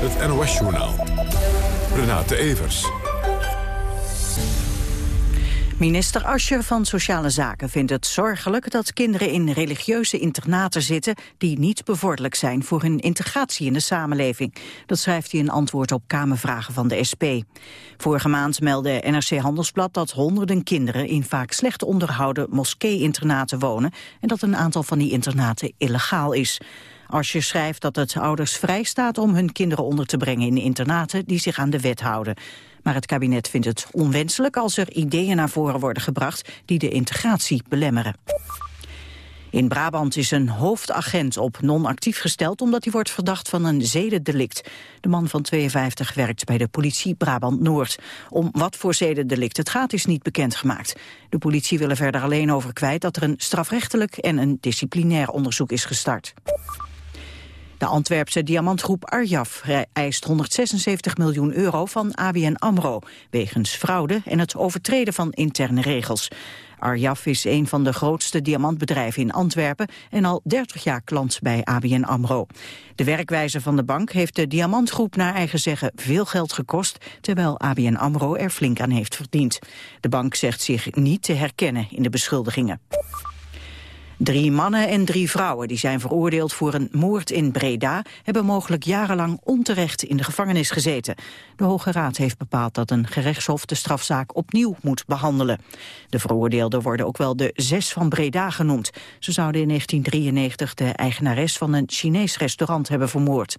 het NOS-journaal. Renate Evers. Minister Ascher van Sociale Zaken vindt het zorgelijk dat kinderen in religieuze internaten zitten die niet bevorderlijk zijn voor hun integratie in de samenleving. Dat schrijft hij in antwoord op Kamervragen van de SP. Vorige maand meldde NRC Handelsblad dat honderden kinderen in vaak slecht onderhouden moskee-internaten wonen en dat een aantal van die internaten illegaal is. Ascher schrijft dat het ouders vrij staat om hun kinderen onder te brengen in internaten die zich aan de wet houden. Maar het kabinet vindt het onwenselijk als er ideeën naar voren worden gebracht die de integratie belemmeren. In Brabant is een hoofdagent op non-actief gesteld omdat hij wordt verdacht van een zedendelict. De man van 52 werkt bij de politie Brabant-Noord. Om wat voor zedendelict het gaat is niet bekendgemaakt. De politie wil er verder alleen over kwijt dat er een strafrechtelijk en een disciplinair onderzoek is gestart. De Antwerpse diamantgroep Arjaf eist 176 miljoen euro van ABN AMRO... wegens fraude en het overtreden van interne regels. Arjaf is een van de grootste diamantbedrijven in Antwerpen... en al 30 jaar klant bij ABN AMRO. De werkwijze van de bank heeft de diamantgroep naar eigen zeggen veel geld gekost... terwijl ABN AMRO er flink aan heeft verdiend. De bank zegt zich niet te herkennen in de beschuldigingen. Drie mannen en drie vrouwen die zijn veroordeeld voor een moord in Breda... hebben mogelijk jarenlang onterecht in de gevangenis gezeten. De Hoge Raad heeft bepaald dat een gerechtshof de strafzaak opnieuw moet behandelen. De veroordeelden worden ook wel de Zes van Breda genoemd. Ze zouden in 1993 de eigenares van een Chinees restaurant hebben vermoord.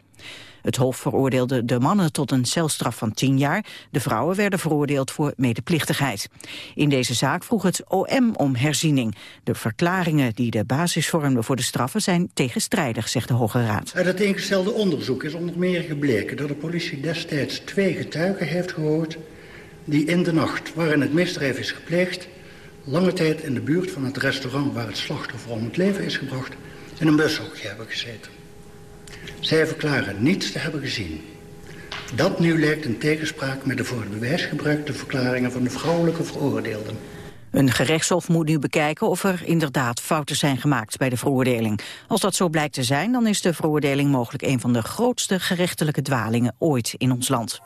Het Hof veroordeelde de mannen tot een celstraf van 10 jaar. De vrouwen werden veroordeeld voor medeplichtigheid. In deze zaak vroeg het OM om herziening. De verklaringen die de basis vormden voor de straffen zijn tegenstrijdig, zegt de Hoge Raad. Uit het ingestelde onderzoek is onder meer gebleken dat de politie destijds twee getuigen heeft gehoord die in de nacht waarin het misdrijf is gepleegd lange tijd in de buurt van het restaurant waar het slachtoffer om het leven is gebracht in een bushokje hebben gezeten. Zij verklaren niets te hebben gezien. Dat nu lijkt in tegenspraak met de voor het bewijs gebruikte verklaringen van de vrouwelijke veroordeelden. Een gerechtshof moet nu bekijken of er inderdaad fouten zijn gemaakt bij de veroordeling. Als dat zo blijkt te zijn, dan is de veroordeling mogelijk een van de grootste gerechtelijke dwalingen ooit in ons land.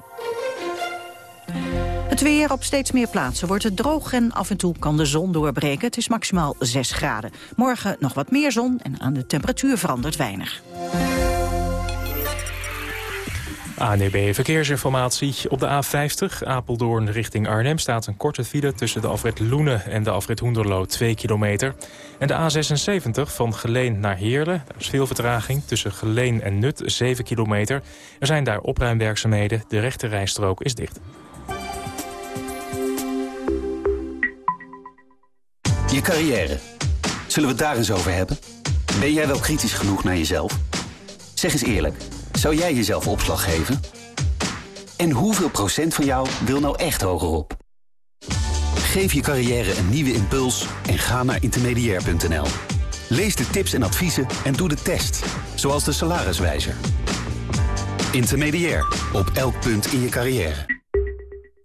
Het weer op steeds meer plaatsen wordt het droog en af en toe kan de zon doorbreken. Het is maximaal 6 graden. Morgen nog wat meer zon en aan de temperatuur verandert weinig. ANEB Verkeersinformatie. Op de A50 Apeldoorn richting Arnhem staat een korte file... tussen de afrit Loenen en de afrit Hoenderloo 2 kilometer. En de A76 van Geleen naar Heerlen. Daar is veel vertraging tussen Geleen en Nut 7 kilometer. Er zijn daar opruimwerkzaamheden. De rechte rijstrook is dicht. Je carrière. Zullen we het daar eens over hebben? Ben jij wel kritisch genoeg naar jezelf? Zeg eens eerlijk. Zou jij jezelf opslag geven? En hoeveel procent van jou wil nou echt hogerop? Geef je carrière een nieuwe impuls en ga naar intermediair.nl. Lees de tips en adviezen en doe de test, zoals de salariswijzer. Intermediair, op elk punt in je carrière.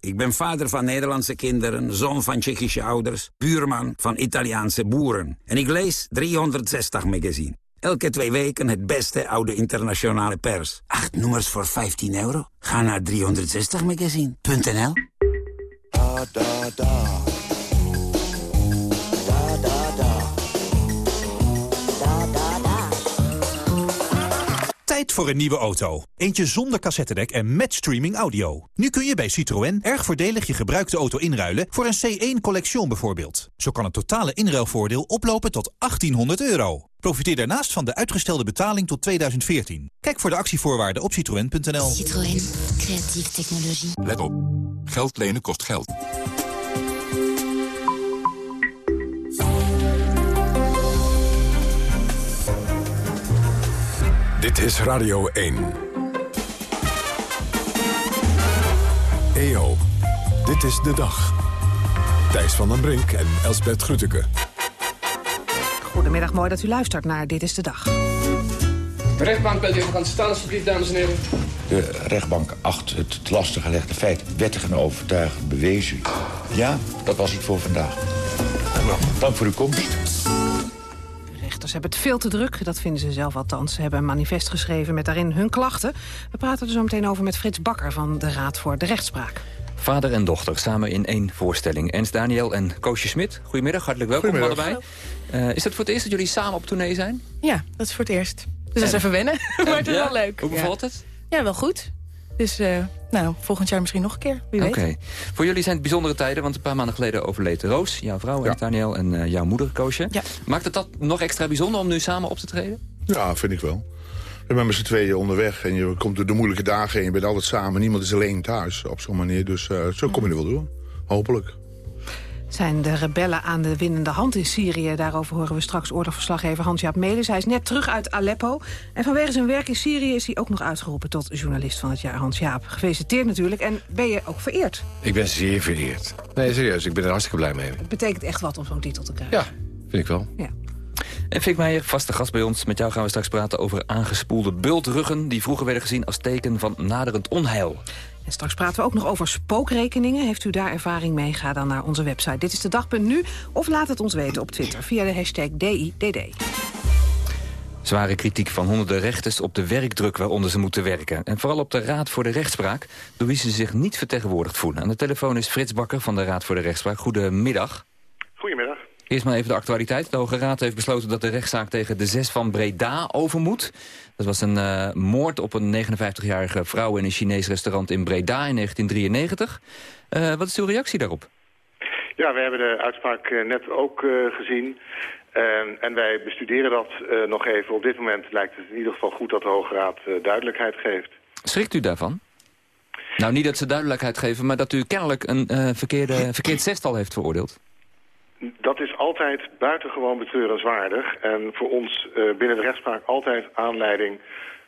Ik ben vader van Nederlandse kinderen, zoon van Tsjechische ouders... buurman van Italiaanse boeren. En ik lees 360 magazine. Elke twee weken het beste oude internationale pers. Acht nummers voor 15 euro? Ga naar 360magazine.nl da. Tijd voor een nieuwe auto. Eentje zonder cassettedek en met streaming audio. Nu kun je bij Citroën erg voordelig je gebruikte auto inruilen... voor een C1 Collection bijvoorbeeld. Zo kan het totale inruilvoordeel oplopen tot 1800 euro. Profiteer daarnaast van de uitgestelde betaling tot 2014. Kijk voor de actievoorwaarden op citroën.nl. Citroën. Creatieve technologie. Let op. Geld lenen kost geld. Dit is Radio 1. EO, dit is de dag. Thijs van den Brink en Elsbert Grütke. Goedemiddag, mooi dat u luistert naar Dit is de Dag. De rechtbank belt even gaan staan, alsjeblieft, dames en heren. De rechtbank acht het te lastig gelegde feit wettig en overtuigend bewezen. Ja, dat was het voor vandaag. Dank voor uw komst rechters hebben het veel te druk, dat vinden ze zelf althans. Ze hebben een manifest geschreven met daarin hun klachten. We praten er zo meteen over met Frits Bakker van de Raad voor de Rechtspraak. Vader en dochter samen in één voorstelling. Ernst Daniel en Koosje Smit. Goedemiddag, hartelijk welkom allebei. Uh, is het voor het eerst dat jullie samen op tournee zijn? Ja, dat is voor het eerst. Dus dat is even wennen, maar het is wel leuk. Hoe bevalt het? Ja, wel goed. Dus uh, nou, volgend jaar misschien nog een keer, wie Oké. Voor jullie zijn het bijzondere tijden, want een paar maanden geleden overleed Roos, jouw vrouw, ja. Daniel, en uh, jouw moeder, Koosje. Ja. Maakt het dat nog extra bijzonder om nu samen op te treden? Ja, vind ik wel. We zijn met z'n tweeën onderweg en je komt door de moeilijke dagen en je bent altijd samen. Niemand is alleen thuis op zo'n manier, dus uh, zo kom je er wel door. Hopelijk. Zijn de rebellen aan de winnende hand in Syrië? Daarover horen we straks oorlogsverslaggever Hans-Jaap Melis. Hij is net terug uit Aleppo. En vanwege zijn werk in Syrië is hij ook nog uitgeroepen tot journalist van het jaar Hans-Jaap. Gefeliciteerd natuurlijk. En ben je ook vereerd? Ik ben zeer vereerd. Nee, serieus. Ik ben er hartstikke blij mee. Het betekent echt wat om zo'n titel te krijgen. Ja, vind ik wel. Ja. En Fik Meijer, vaste gast bij ons. Met jou gaan we straks praten over aangespoelde bultruggen... die vroeger werden gezien als teken van naderend onheil. En straks praten we ook nog over spookrekeningen. Heeft u daar ervaring mee? Ga dan naar onze website. Dit is de dag.nu of laat het ons weten op Twitter via de hashtag DIDD. Zware kritiek van honderden rechters op de werkdruk waaronder ze moeten werken. En vooral op de Raad voor de Rechtspraak, door wie ze zich niet vertegenwoordigd voelen. Aan de telefoon is Frits Bakker van de Raad voor de Rechtspraak. Goedemiddag. Goedemiddag. Eerst maar even de actualiteit. De Hoge Raad heeft besloten dat de rechtszaak tegen de zes van Breda over moet. Dat was een uh, moord op een 59-jarige vrouw in een Chinees restaurant in Breda in 1993. Uh, wat is uw reactie daarop? Ja, we hebben de uitspraak uh, net ook gezien. en wij bestuderen dat nog even. Op dit moment lijkt het in ieder geval goed dat de Hoge Raad duidelijkheid geeft. Schrikt u daarvan? Nou, niet dat ze duidelijkheid geven, maar dat u kennelijk een verkeerde, verkeerd zestal heeft veroordeeld. Dat is altijd buitengewoon betreurenswaardig. En voor ons uh, binnen de rechtspraak altijd aanleiding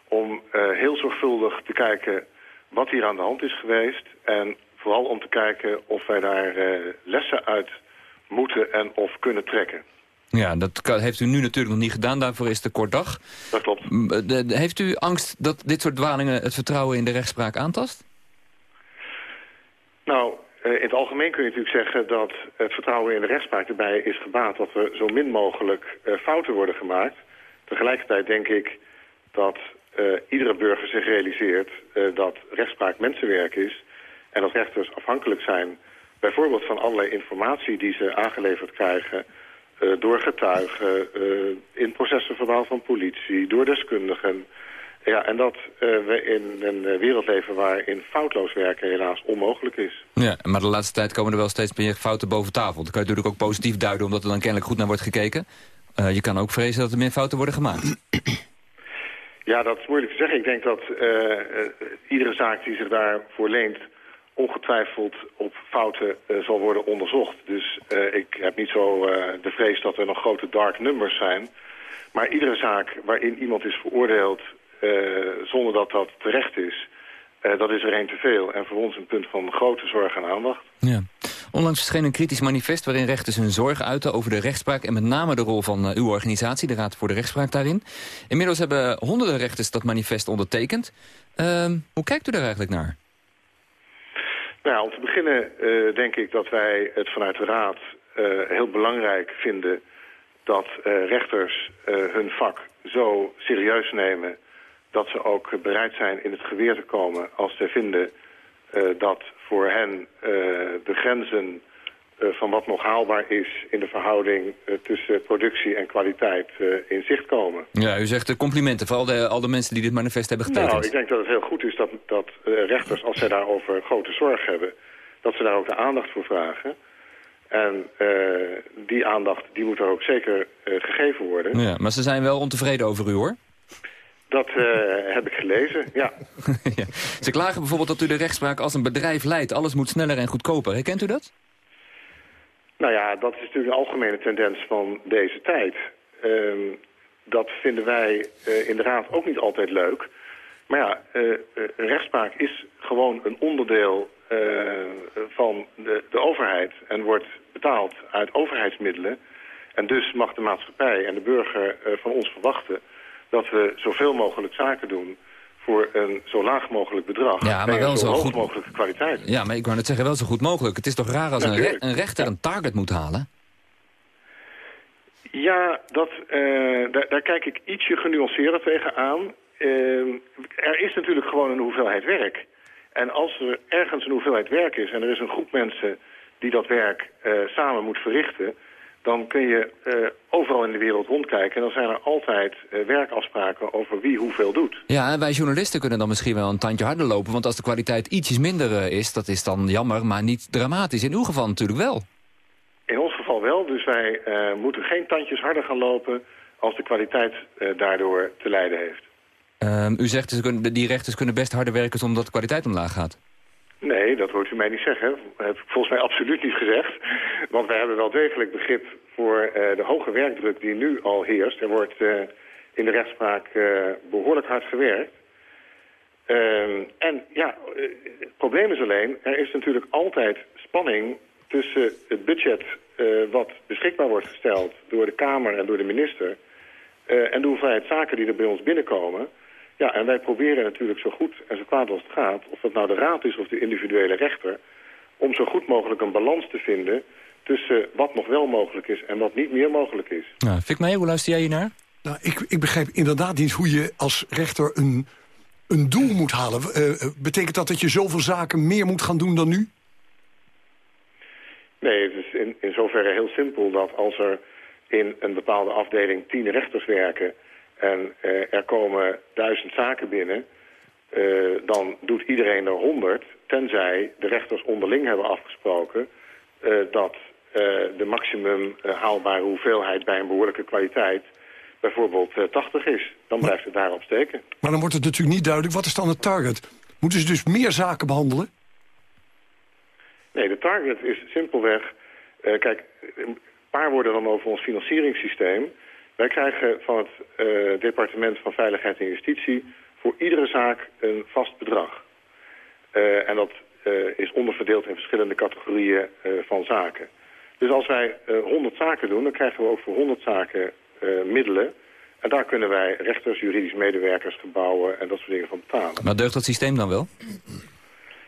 om uh, heel zorgvuldig te kijken wat hier aan de hand is geweest. En vooral om te kijken of wij daar uh, lessen uit moeten en of kunnen trekken. Ja, dat heeft u nu natuurlijk nog niet gedaan. Daarvoor is de kort dag. Dat klopt. heeft u angst dat dit soort dwalingen het vertrouwen in de rechtspraak aantast? Nou, in het algemeen kun je natuurlijk zeggen dat het vertrouwen in de rechtspraak erbij is gebaat dat er zo min mogelijk uh, fouten worden gemaakt. Tegelijkertijd denk ik dat uh, iedere burger zich realiseert dat rechtspraak mensenwerk is en dat rechters afhankelijk zijn bijvoorbeeld van allerlei informatie die ze aangeleverd krijgen door getuigen, in processen van politie, door deskundigen, ja, en dat uh, we in een eh, wereld leven waarin foutloos werken helaas onmogelijk is. Ja, maar de laatste tijd komen er wel steeds meer fouten boven tafel. Dat kan je natuurlijk ook positief duiden, omdat er dan kennelijk goed naar wordt gekeken. Uh, je kan ook vrezen dat er meer fouten worden gemaakt. Ja, dat is moeilijk te zeggen. Ik denk dat uh, iedere zaak die zich daarvoor leent ongetwijfeld op fouten zal worden onderzocht. Dus ik heb niet zo de vrees dat er nog grote dark numbers zijn. Maar iedere zaak waarin iemand is veroordeeld zonder dat dat terecht is, uh, dat is er één te veel. En voor ons een punt van grote zorg en aandacht. Ja. Onlangs verscheen een kritisch manifest waarin rechters hun zorg uiten over de rechtspraak... en met name de rol van uh, uw organisatie, de Raad voor de Rechtspraak daarin. Inmiddels hebben honderden rechters dat manifest ondertekend. Uh, hoe kijkt u daar eigenlijk naar? Nou, om te beginnen uh, denk ik dat wij het vanuit de Raad uh, heel belangrijk vinden... dat uh, rechters hun vak zo serieus nemen dat ze ook bereid zijn in het geweer te komen als ze vinden uh, dat voor hen uh, de grenzen uh, van wat nog haalbaar is in de verhouding tussen productie en kwaliteit in zicht komen. Ja, u zegt complimenten voor al de, al de mensen die dit manifest hebben getekend. Nou, ik denk dat het heel goed is dat, dat rechters, als zij daarover grote zorg hebben, dat ze daar ook de aandacht voor vragen. En die aandacht die moet er ook zeker gegeven worden. Ja, maar ze zijn wel ontevreden over u, hoor. Dat uh, heb ik gelezen, ja. ja. Ze klagen bijvoorbeeld dat u de rechtspraak als een bedrijf leidt. Alles moet sneller en goedkoper. Herkent u dat? Nou ja, dat is natuurlijk een algemene tendens van deze tijd. Uh, dat vinden wij uh, in de Raad ook niet altijd leuk. Maar ja, uh, rechtspraak is gewoon een onderdeel van de, de overheid... en wordt betaald uit overheidsmiddelen. En dus mag de maatschappij en de burger van ons verwachten dat we zoveel mogelijk zaken doen voor een zo laag mogelijk bedrag. Ja, maar wel zo, zo hoog goed mogelijke kwaliteit. Ja, maar ik wou net zeggen, wel zo goed mogelijk. Het is toch raar als een, re een, rechter een target moet halen? Ja, dat, eh, daar, daar kijk ik ietsje genuanceerder tegenaan. Uh, er is natuurlijk gewoon een hoeveelheid werk. En als er ergens een hoeveelheid werk is en er is een groep mensen die dat werk uh, samen moet verrichten... dan kun je uh, overal in de wereld rondkijken en dan zijn er altijd uh, werkafspraken over wie hoeveel doet. Ja, en wij journalisten kunnen dan misschien wel een tandje harder lopen... want als de kwaliteit ietsjes minder is, dat is dan jammer, maar niet dramatisch. In uw geval natuurlijk wel. In ons geval wel, dus wij moeten geen tandjes harder gaan lopen... als de kwaliteit daardoor te lijden heeft. Um, u zegt, ze kunnen, die rechters kunnen best harder werken omdat de kwaliteit omlaag gaat. Nee, dat hoort u mij niet zeggen. Dat heb ik volgens mij absoluut niet gezegd. Want wij hebben wel degelijk begrip voor uh, de hoge werkdruk die nu al heerst. Er wordt uh, in de rechtspraak uh, behoorlijk hard gewerkt. Ehm, en ja, het probleem is alleen, er is natuurlijk altijd spanning tussen het budget wat beschikbaar wordt gesteld door de Kamer en door de minister... en de hoeveelheid zaken die er bij ons binnenkomen... Ja, en wij proberen natuurlijk zo goed en zo kwaad als het gaat... of dat nou de raad is of de individuele rechter... om zo goed mogelijk een balans te vinden... tussen wat nog wel mogelijk is en wat niet meer mogelijk is. Nou, Fik mee, hoe luister jij hier naar? Nou, ik, ik begrijp inderdaad niet hoe je als rechter een, een doel moet halen. Uh, betekent dat dat je zoveel zaken meer moet gaan doen dan nu? Nee, het is in, in zoverre heel simpel dat als er in een bepaalde afdeling tien rechters werken en uh, er komen duizend zaken binnen, uh, dan doet iedereen er honderd, tenzij de rechters onderling hebben afgesproken uh, dat de maximum haalbare hoeveelheid bij een behoorlijke kwaliteit bijvoorbeeld 80 is. Dan blijft het daarop steken. Maar dan wordt het natuurlijk niet duidelijk, wat is dan het target? Moeten ze dus meer zaken behandelen? Nee, de target is simpelweg... kijk, een paar woorden dan over ons financieringssysteem... Wij krijgen van het uh, departement van Veiligheid en Justitie voor iedere zaak een vast bedrag. Uh, en dat uh, is onderverdeeld in verschillende categorieën van zaken. Dus als wij 100 zaken doen, dan krijgen we ook voor 100 zaken middelen. En daar kunnen wij rechters, juridisch medewerkers, gebouwen en dat soort dingen van betalen. Maar deugt dat systeem dan wel?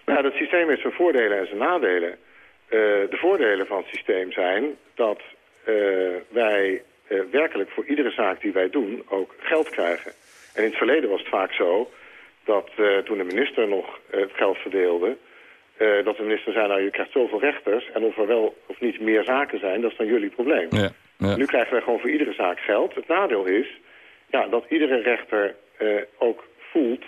Nou, dat systeem heeft zijn voordelen en zijn nadelen. de voordelen van het systeem zijn dat wij werkelijk voor iedere zaak die wij doen ook geld krijgen. En in het verleden was het vaak zo dat uh, toen de minister nog uh, het geld verdeelde... dat de minister zei, nou je krijgt zoveel rechters... en of er wel of niet meer zaken zijn, dat is dan jullie probleem. Ja, ja. Nu krijgen wij gewoon voor iedere zaak geld. Het nadeel is ja, dat iedere rechter ook voelt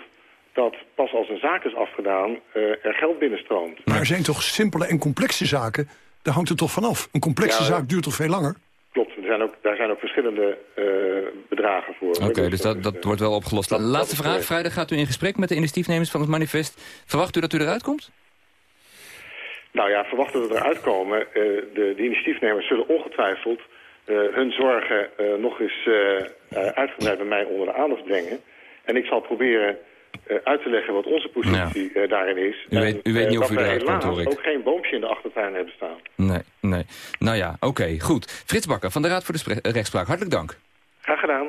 dat pas als een zaak is afgedaan er geld binnenstroomt. Maar er zijn toch simpele en complexe zaken? Daar hangt het toch vanaf? Een complexe ja, zaak duurt toch veel langer? Klopt, er zijn ook, daar zijn ook verschillende uh, bedragen voor. Oké, okay, dus dat, dat uh, wordt wel opgelost. Dat, Laatste dat vraag. Vrijdag gaat u in gesprek met de initiatiefnemers van het manifest. Verwacht u dat u eruit komt? Nou ja, verwacht dat we eruit komen. Uh, de, de, initiatiefnemers zullen ongetwijfeld hun zorgen nog eens uitgebreid bij mij onder de aandacht brengen. En ik zal proberen uit te leggen wat onze positie ja. uh, daarin is. U weet, u weet niet of u eruit komt, hoor ik. ook geen boompje in de achtertuin hebben staan. Nee, nee. Nou ja, oké, okay, goed. Frits Bakker van de Raad voor de Rechtspraak, hartelijk dank. Graag gedaan.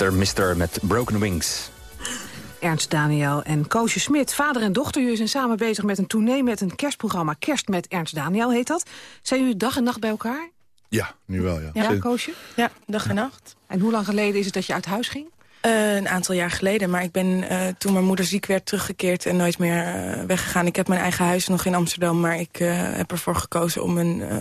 Mr. Mister met Broken Wings. Ernst Daniel en Koosje Smit, vader en dochter. Jullie zijn samen bezig met een tournee met een kerstprogramma. Kerst met Ernst Daniel heet dat. Zijn jullie dag en nacht bij elkaar? Ja, nu wel, ja. Ja. Koosje? Ja, dag en nacht. En hoe lang geleden is het dat je uit huis ging? Eh, een aantal jaar geleden, maar ik ben eh, toen mijn moeder ziek werd teruggekeerd en nooit meer eh, weggegaan. Ik heb mijn eigen huis nog in Amsterdam, maar ik eh, heb ervoor gekozen om een, eh,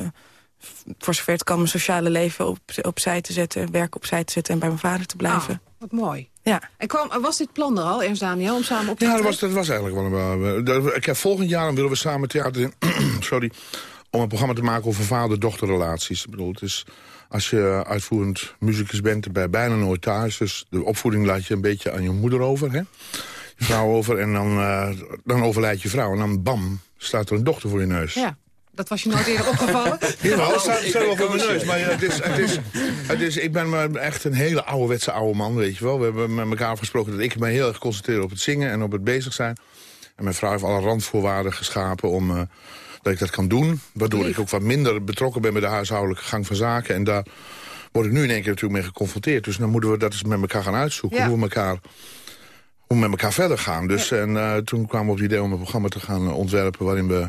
voor zover het kan, mijn sociale leven op, opzij te zetten, werk opzij te zetten en bij mijn vader te blijven. Oh, wat mooi. Ja. En kwam, was dit plan er al, Ernst Daniel, om samen op te Ja, dat was, dat was eigenlijk wel een... eh, Ik heb volgend jaar dan willen we samen theater in... sorry, om een programma te maken over vader-dochterrelaties. Ik bedoel, het is... Als je uitvoerend muzikus bent, ben je bijna nooit thuis. Dus de opvoeding laat je een beetje aan je moeder over, hè? Je vrouw over. En dan, eh, dan overlijdt je vrouw. En dan bam, staat er een dochter voor je neus. Ja, dat was je nooit eerder opgevallen? Jawel, dat staat voor mijn neus. Maar ja, het is, het is, het is, ik ben maar echt een hele ouderwetse oude man, weet je wel. We hebben met elkaar afgesproken dat ik me heel erg concentreer op het zingen en op het bezig zijn. En mijn vrouw heeft alle randvoorwaarden geschapen om eh, dat ik dat kan doen. Waardoor ik ook wat minder betrokken ben bij de huishoudelijke gang van zaken. En daar word ik nu in één keer natuurlijk mee geconfronteerd. Dus dan moeten we dat eens met elkaar gaan uitzoeken. Ja. Hoe we elkaar hoe we met elkaar verder gaan. Dus en, eh, toen kwamen we op het idee om een programma te gaan ontwerpen... waarin we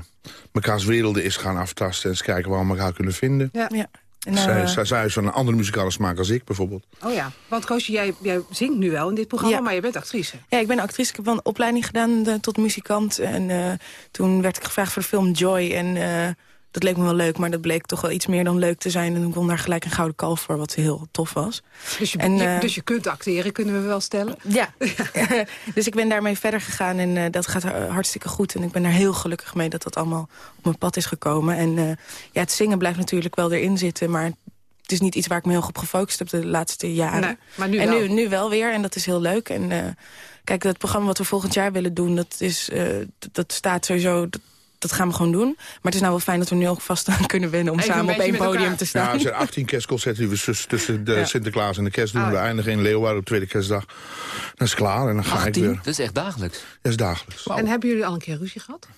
mekaars werelden eens gaan aftasten... en eens kijken waar we elkaar kunnen vinden. Ja. ja. En, zij, eh, zij, zij is van een andere muzikale smaak als ik, bijvoorbeeld. Oh ja, want Koosje, jij, jij zingt nu wel in dit programma, Ja. maar je bent actrice. Ja, ik ben actrice. Ik heb wel een opleiding gedaan eh, tot muzikant. En eh, toen werd ik gevraagd voor de film Joy. En eh, dat leek me wel leuk, maar dat bleek toch wel iets meer dan leuk te zijn. En ik won daar gelijk een gouden kalf voor, wat heel tof was. Dus je, En, je- eh, dus je kunt acteren, kunnen we wel stellen? Ja, dus ik ben daarmee verder gegaan en eh, dat gaat ha- hartstikke goed. En ik ben daar heel gelukkig mee dat dat allemaal op mijn pad is gekomen. En eh, ja, het zingen blijft natuurlijk wel erin zitten, maar het is niet iets waar ik me heel goed op gefocust heb de laatste jaren. Nee, maar nu en wel. Nu, nu wel weer en dat is heel leuk. En kijk, dat programma wat we volgend jaar willen doen, dat, is, dat, dat staat sowieso... Dat, dat gaan we gewoon doen. Maar het is nou wel fijn dat we nu ook vast aan kunnen wennen... om Even een samen op één podium elkaar. te staan. Ja, er zijn 18 kerstconcerten die we tussen- tussen de Ja. Sinterklaas en de kerst doen. Ah, we eindigen in Leeuwarden op tweede kerstdag. Dat is klaar en dan ga ik 18? weer. Dat is echt dagelijks. Dat is dagelijks. En hebben jullie al een keer ruzie gehad?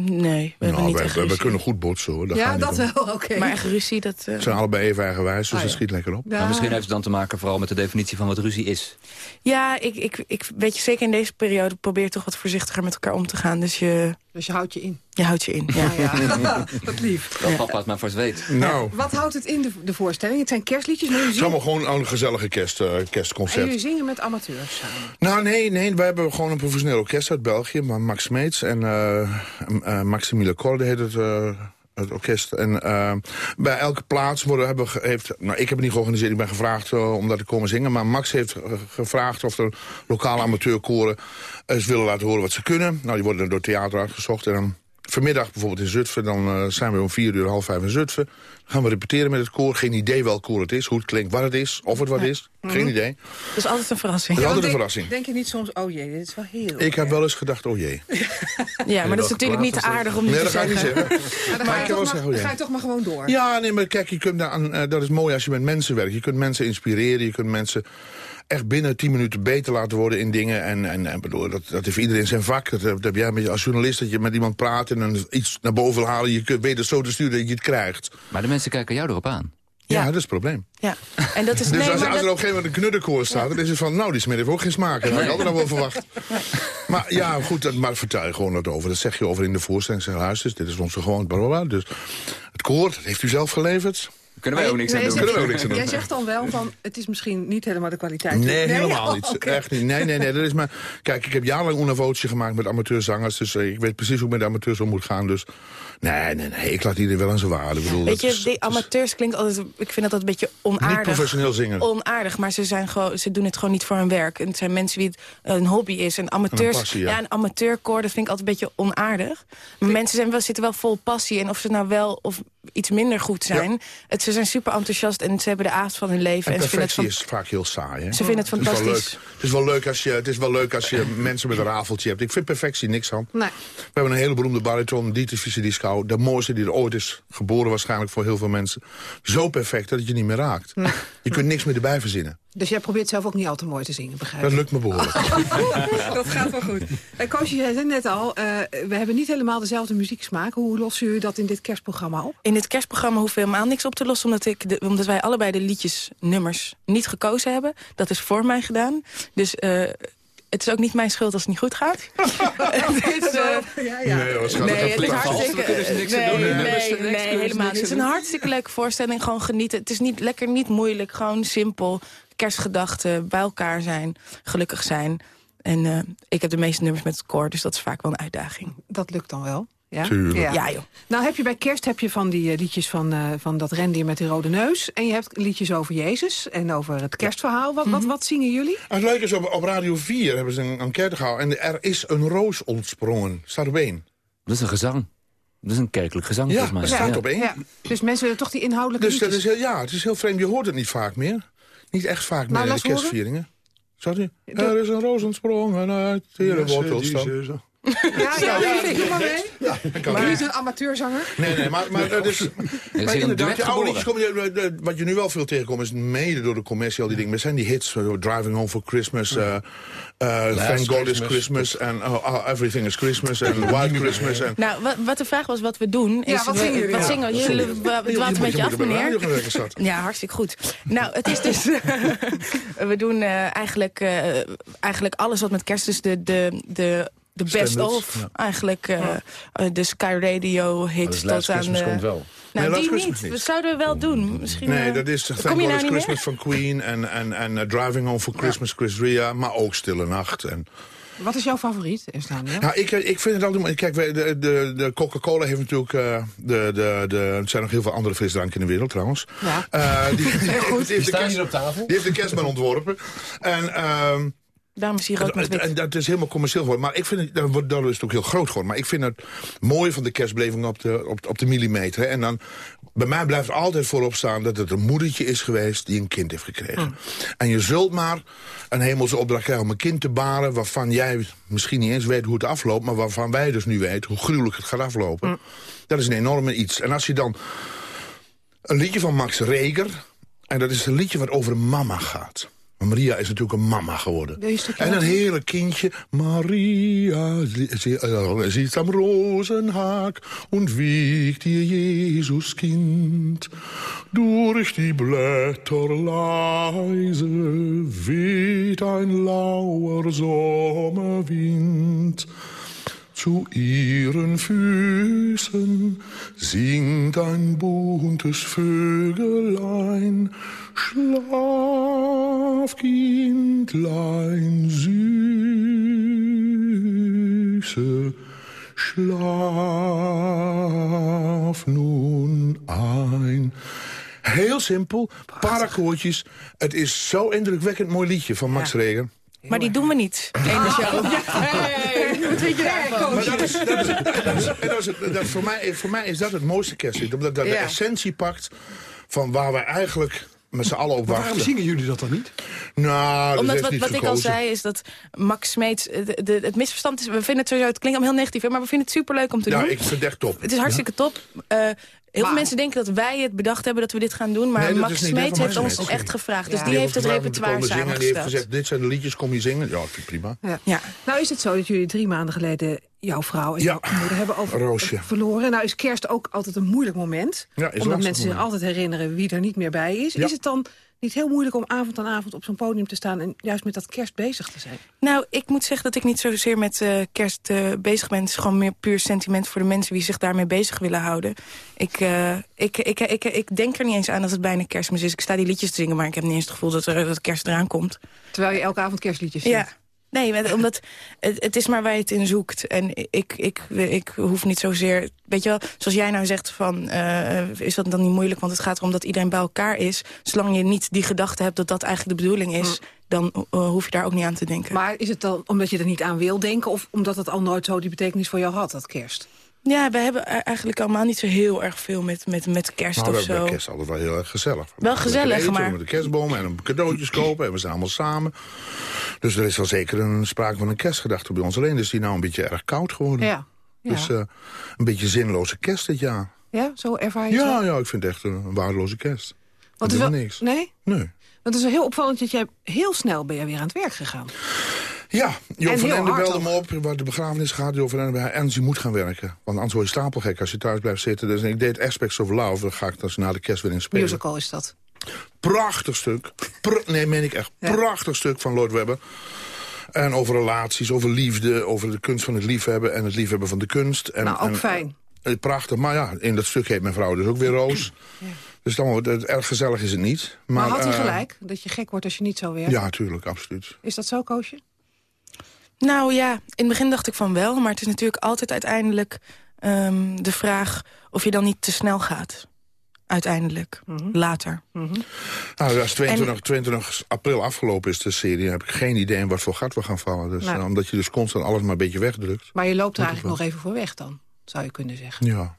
Nee, we hebben Nou, niet we, echt we, kunnen goed botsen hoor. Dat ja, dat om. wel, oké. Maar echt ruzie, dat... eh, We zijn allebei even eigenwijs, dus Ah, dat schiet lekker op. Ja. Maar misschien heeft het dan te maken vooral met de definitie van wat ruzie is. Ja, ik, ik, ik weet je, zeker in deze periode probeer toch wat voorzichtiger met elkaar om te gaan. Dus je, Dus je houdt je in. je houdt je in. Ja. Ja, wat lief. Dat papa het maar vast weet. Nou, Wat houdt het in, de, de voorstelling? Het zijn kerstliedjes, maar jullie het is allemaal gewoon een gezellige kerst, eh, en kerstconcert. jullie zingen met amateurs samen. Nou, nee, nee, we hebben gewoon een professioneel orkest uit België. maar Max Meets en eh uh, Maximile Corde heet het, eh, het orkest. En eh, bij elke plaats worden, hebben, heeft... Nou, ik heb het niet georganiseerd, ik ben gevraagd eh, om daar te komen zingen. Maar Max heeft eh, gevraagd of er lokale amateurkoren eens willen laten horen wat ze kunnen. Nou, die worden door theater uitgezocht. En vanmiddag bijvoorbeeld in Zutphen, dan eh, zijn we om vier uur, half vijf in Zutphen. Dan gaan we repeteren met het koor. Geen idee welk koor het is, hoe het klinkt, wat het is, of het wat is. Geen idee. Dat is altijd een verrassing. Dat is altijd een denk, verrassing. Denk je niet soms, oh jee, dit is wel heel... Ik heb wel eens gedacht, oh jee. Ja, maar dat is natuurlijk niet aardig om Nee, te dat ga ik niet zeggen. zeggen. Maar dan, ga je, maar, zeggen, oh ga je toch maar gewoon door. Ja, nee, maar kijk, je kunt daar aan, eh, dat is mooi als je met mensen werkt. Je kunt mensen inspireren, je kunt mensen echt binnen tien minuten beter laten worden in dingen. En, en, en bedoel, dat, dat heeft iedereen zijn vak. Dat, dat heb jij met, als journalist, dat je met iemand praat... en dan iets naar boven wil halen. Je kunt weet het zo te sturen dat je het krijgt. Maar de mensen kijken jou erop aan. Ja, dat is het probleem. Ja, en dat is... Dus nee, als, maar als er dat- op een gegeven moment een knuddenkoor staat... dan is het van, nou, die smid heeft ook geen smaak. Dat had ik altijd al wel verwacht. Maar ja, goed, dat, maar vertel je gewoon wat over. Dat zeg je over in de voorstelling. Zeg, luister, dit is onze gewoon. Dus het koor, dat heeft u zelf geleverd. Kunnen wij ook niks aan doen. Kunnen we ook niks aan doen. Jij zegt dan wel van, het is misschien niet helemaal de kwaliteit. Nee, helemaal niet. Echt niet. Nee, nee, nee. Dat is maar... Kijk, ik heb jarenlang ondervootje gemaakt met amateurzangers. Dus eh, ik weet precies hoe ik met amateurs om moet gaan. Dus nee, nee, nee. Ik laat iedereen wel aan zijn waarde. Ik bedoel, Weet dat je, is- die amateurs klinkt altijd... Ik vind dat dat een beetje onaardig. Niet professioneel zingen. Onaardig, maar ze, zijn gewoon, ze doen het gewoon niet voor hun werk. En het zijn mensen wie het een hobby is. En amateurs, passie, ja. ja. een amateurkoor, dat vind ik altijd een beetje onaardig. Maar mensen zijn wel, zitten wel vol passie. En of ze nou wel of iets minder goed zijn... Het, ze zijn super enthousiast en ze hebben de avond van hun leven. En En, ze vinden het van, is vaak heel saai. Hè? Ze vinden het is wel fantastisch. leuk. Het is wel leuk als je, het is wel leuk als je mensen met een rafeltje hebt. Ik vind perfectie niks aan. Nee. We hebben een hele beroemde bariton, Dieter Fischer-Dieskau. De mooiste die er ooit is geboren waarschijnlijk voor heel veel mensen. Zo perfect dat het je niet meer raakt. Je kunt niks meer erbij verzinnen. Dus jij probeert zelf ook niet al te mooi te zingen, begrijp Dat ik? lukt me behoorlijk. dat gaat wel goed. Uh, Koosje, jij zei net al, eh, we hebben niet helemaal dezelfde muzieksmaak. Hoe lossen jullie dat in dit kerstprogramma op? In dit kerstprogramma hoeven we helemaal niks op te lossen... omdat, ik de, omdat wij allebei de liedjes, nummers niet gekozen hebben. Dat is voor mij gedaan. Dus eh, het is ook niet mijn schuld als het niet goed gaat. het is, eh, ja, ja. Nee, hoor, het Nee, is hartstikke... Niks nee, doen. nee, Nee, helemaal niks niet. Het is een hartstikke leuke voorstelling. Gewoon genieten. Het is niet lekker, niet moeilijk. Gewoon simpel. Kerstgedachten, bij elkaar zijn, gelukkig zijn. En eh, ik heb de meeste nummers met het koor, dus dat is vaak wel een uitdaging. Dat lukt dan wel. Ja? Tuurlijk. Ja, joh. Nou heb je bij kerst heb je van die eh, liedjes van, eh, van dat rendier met die rode neus. En je hebt liedjes over Jezus en over het kerstverhaal. Wat, wat, wat zingen jullie? Het leuke is, op, op Radio 4 hebben ze een enquête gehouden... en er is een roos ontsprongen. Staat op één. Dat is een gezang. Dat is een kerkelijk gezang, Ja, volgens mij. dat staat Ja. op één. Ja. Dus mensen willen toch die inhoudelijke Dus dat liedjes. is heel, ja, het is heel vreemd. Je hoort het niet vaak meer. Niet echt vaak meer in de kerstvieringen. Zat u? Er is een roos ontsprongen uit de wortels dan. Ja, ja, ja, doe maar mee. Ja, dat kan Maar niet. een amateurzanger. Nee, nee, maar, maar, dat is, maar inderdaad, oude liedjes je- wat je nu wel veel tegenkomt, is mede door de commercie, al die dingen. Maar zijn die hits, eh, Driving Home for Christmas, eh, eh, Thank God is Christmas. En oh, oh, Everything is Christmas, en White Christmas. En, Nou, wat, wat de vraag was wat we doen... Is Ja, wat zingen jullie? Wat Ja, zingen. Jullie een moet- beetje je af, meneer. Ja, hartstikke goed. Nou, het is dus... we doen eh, eigenlijk, eh, eigenlijk alles wat met kerst... Dus de, de, de, de best of. ja. Eigenlijk eh, eh, de Sky Radio hits Dus tot Last aan Christmas de... komt wel. Nou, Nee, die niet. niet. Dat zouden we wel doen. Misschien, Nee, eh, dat is Thank kom je God nou meer? Christmas van Queen en, en, en eh, Driving Home for Christmas, Chris Ria, maar ook Stille Nacht. En, Wat is jouw favoriet, Estania? Nou, ik, ik vind het altijd... Kijk, de, de, de Coca-Cola heeft natuurlijk... eh, de, de, de, er zijn nog heel veel andere frisdranken in de wereld, trouwens. Ja. Eh, die, die, heeft Die de staan kerst- hier op tafel. die heeft de kerstman ontworpen. En... ehm, Daarom is hij rood met wit. en dat is helemaal commercieel geworden. Maar ik vind het, dan wordt- daardoor is het ook heel groot geworden. Maar ik vind het mooie van de kerstbeleving op de, op, op de millimeter. hè. En dan, bij mij blijft altijd voorop staan dat het een moedertje is geweest die een kind heeft gekregen. En je zult maar een hemelse opdracht krijgen om een kind te baren... waarvan jij misschien niet eens weet hoe het afloopt... maar waarvan wij dus nu weten hoe gruwelijk het gaat aflopen. Dat is een enorme iets. En als je dan een liedje van Max Reger... en dat is een liedje wat over mama gaat... Maar Maria is natuurlijk een mama geworden. En een heerlijk kindje. Maria sie- ziet am Rosenhaag und wiegt ihr Jesuskind. Durch die Blätter leise weht ein lauer Sommerwind. Zu ihren Füßen singt ein buntes Vögelein. Schlaf, Kindlein, süße, schlaf nun ein. Heel simpel, paar akkoordjes. Het is zo indrukwekkend mooi liedje van Max Reger. Maar die doen we niet. Wat vind je daarvan? Maar dat is, dat is, dat is, dat is, dat is- voor, mij, voor mij is dat het mooiste kerstlied. Omdat dat de essentie pakt van waar wij eigenlijk met z'n allen op Maar waarom wachten. zingen jullie dat dan niet? Nou, dat Omdat heeft wat, niet wat ik al zei is dat Max Smeets... eh, de- de- het misverstand is... We vinden het sowieso... Het klinkt allemaal heel negatief, hè, maar we vinden het superleuk om te Ja, doen. ik vind het echt top. Het is hartstikke top. Eh, Heel veel mensen denken dat wij het bedacht hebben dat we dit gaan doen. Maar Nee, Max Smeets van heeft ons Smeets. echt gevraagd. Dus Ja. die heeft het repertoire en Die heeft samengesteld. gezegd, dit zijn de liedjes, kom je zingen? Ja, prima. Ja. Ja. Nou is het zo dat jullie drie maanden geleden jouw vrouw en Ja, jouw moeder hebben over Roosje. verloren. Nou is kerst ook altijd een moeilijk moment. Ja, omdat mensen zich altijd herinneren wie er niet meer bij is. Ja. Is het dan niet heel moeilijk om avond aan avond op zo'n podium te staan... en juist met dat kerst bezig te zijn? Nou, ik moet zeggen dat ik niet zozeer met eh, kerst eh, bezig ben. Het is gewoon meer puur sentiment voor de mensen die zich daarmee bezig willen houden. Ik, eh, ik, ik, ik, ik, denk er niet eens aan dat het bijna kerstmis is. Ik sta die liedjes te zingen, maar ik heb niet eens het gevoel dat, er, dat kerst eraan komt. Terwijl je elke avond kerstliedjes zingt. Ja. Nee, omdat het, het is maar waar je het in zoekt. En ik, ik, ik hoef niet zozeer... Weet je wel, zoals jij nou zegt van... eh, is dat dan niet moeilijk? Want het gaat erom dat iedereen bij elkaar is. Zolang je niet die gedachte hebt dat dat eigenlijk de bedoeling is... dan eh, hoef je daar ook niet aan te denken. Maar is het dan omdat je er niet aan wil denken... of omdat het al nooit zo die betekenis voor jou had, dat kerst? Ja, we hebben e- eigenlijk allemaal niet zo heel erg veel met, met, met kerst Nou, we of hebben zo. bij kerst altijd wel heel erg gezellig. Wel gezellig, Eten, maar- Met de kerstboom en een cadeautjes kopen en we zijn allemaal samen. Dus er is wel zeker een sprake van een kerstgedachte bij ons. Alleen is die nou een beetje erg koud geworden. Ja. ja. Dus eh, een beetje zinloze kerst dit jaar. ja, zo ervaar je Ja, het? ja, ik vind het echt een, een waardeloze kerst. Want is wel- niks. Nee? Nee. Want het is wel heel opvallend dat jij heel snel ben je weer aan het werk gegaan. Ja, Jo van Ende belde me op, waar de begrafenis gaat. Jo van Ende, en ze moet gaan werken. Want anders word je stapelgek als je thuis blijft zitten. Dus ik deed Aspects of Love, dan ga ik dus na de kerst weer in spelen. Musical is dat. Prachtig stuk. Nee, meen ik echt. Prachtig stuk van Lloyd Webber. En over relaties, over liefde, over de kunst van het liefhebben... en het liefhebben van de kunst. En, nou, ook en- fijn. eh, prachtig, maar ja, in dat stuk heet mijn vrouw dus ook weer Roos. Dus dan, wordt het- erg gezellig is het niet. Maar, Maar, had hij eh, gelijk, dat je gek wordt als je niet zo werkt? Ja, tuurlijk, absoluut. Is dat zo, Koosje? Nou ja, in het begin dacht ik van wel. Maar het is natuurlijk altijd uiteindelijk ehm, de vraag... of je dan niet te snel gaat. Uiteindelijk. Mhm. Later. Nou, als 22, 22 april afgelopen is de serie... heb ik geen idee in wat voor gat we gaan vallen. Dus, Nou. eh, omdat je dus constant alles maar een beetje wegdrukt. Maar je loopt er eigenlijk nog even voor weg dan, zou je kunnen zeggen. Ja.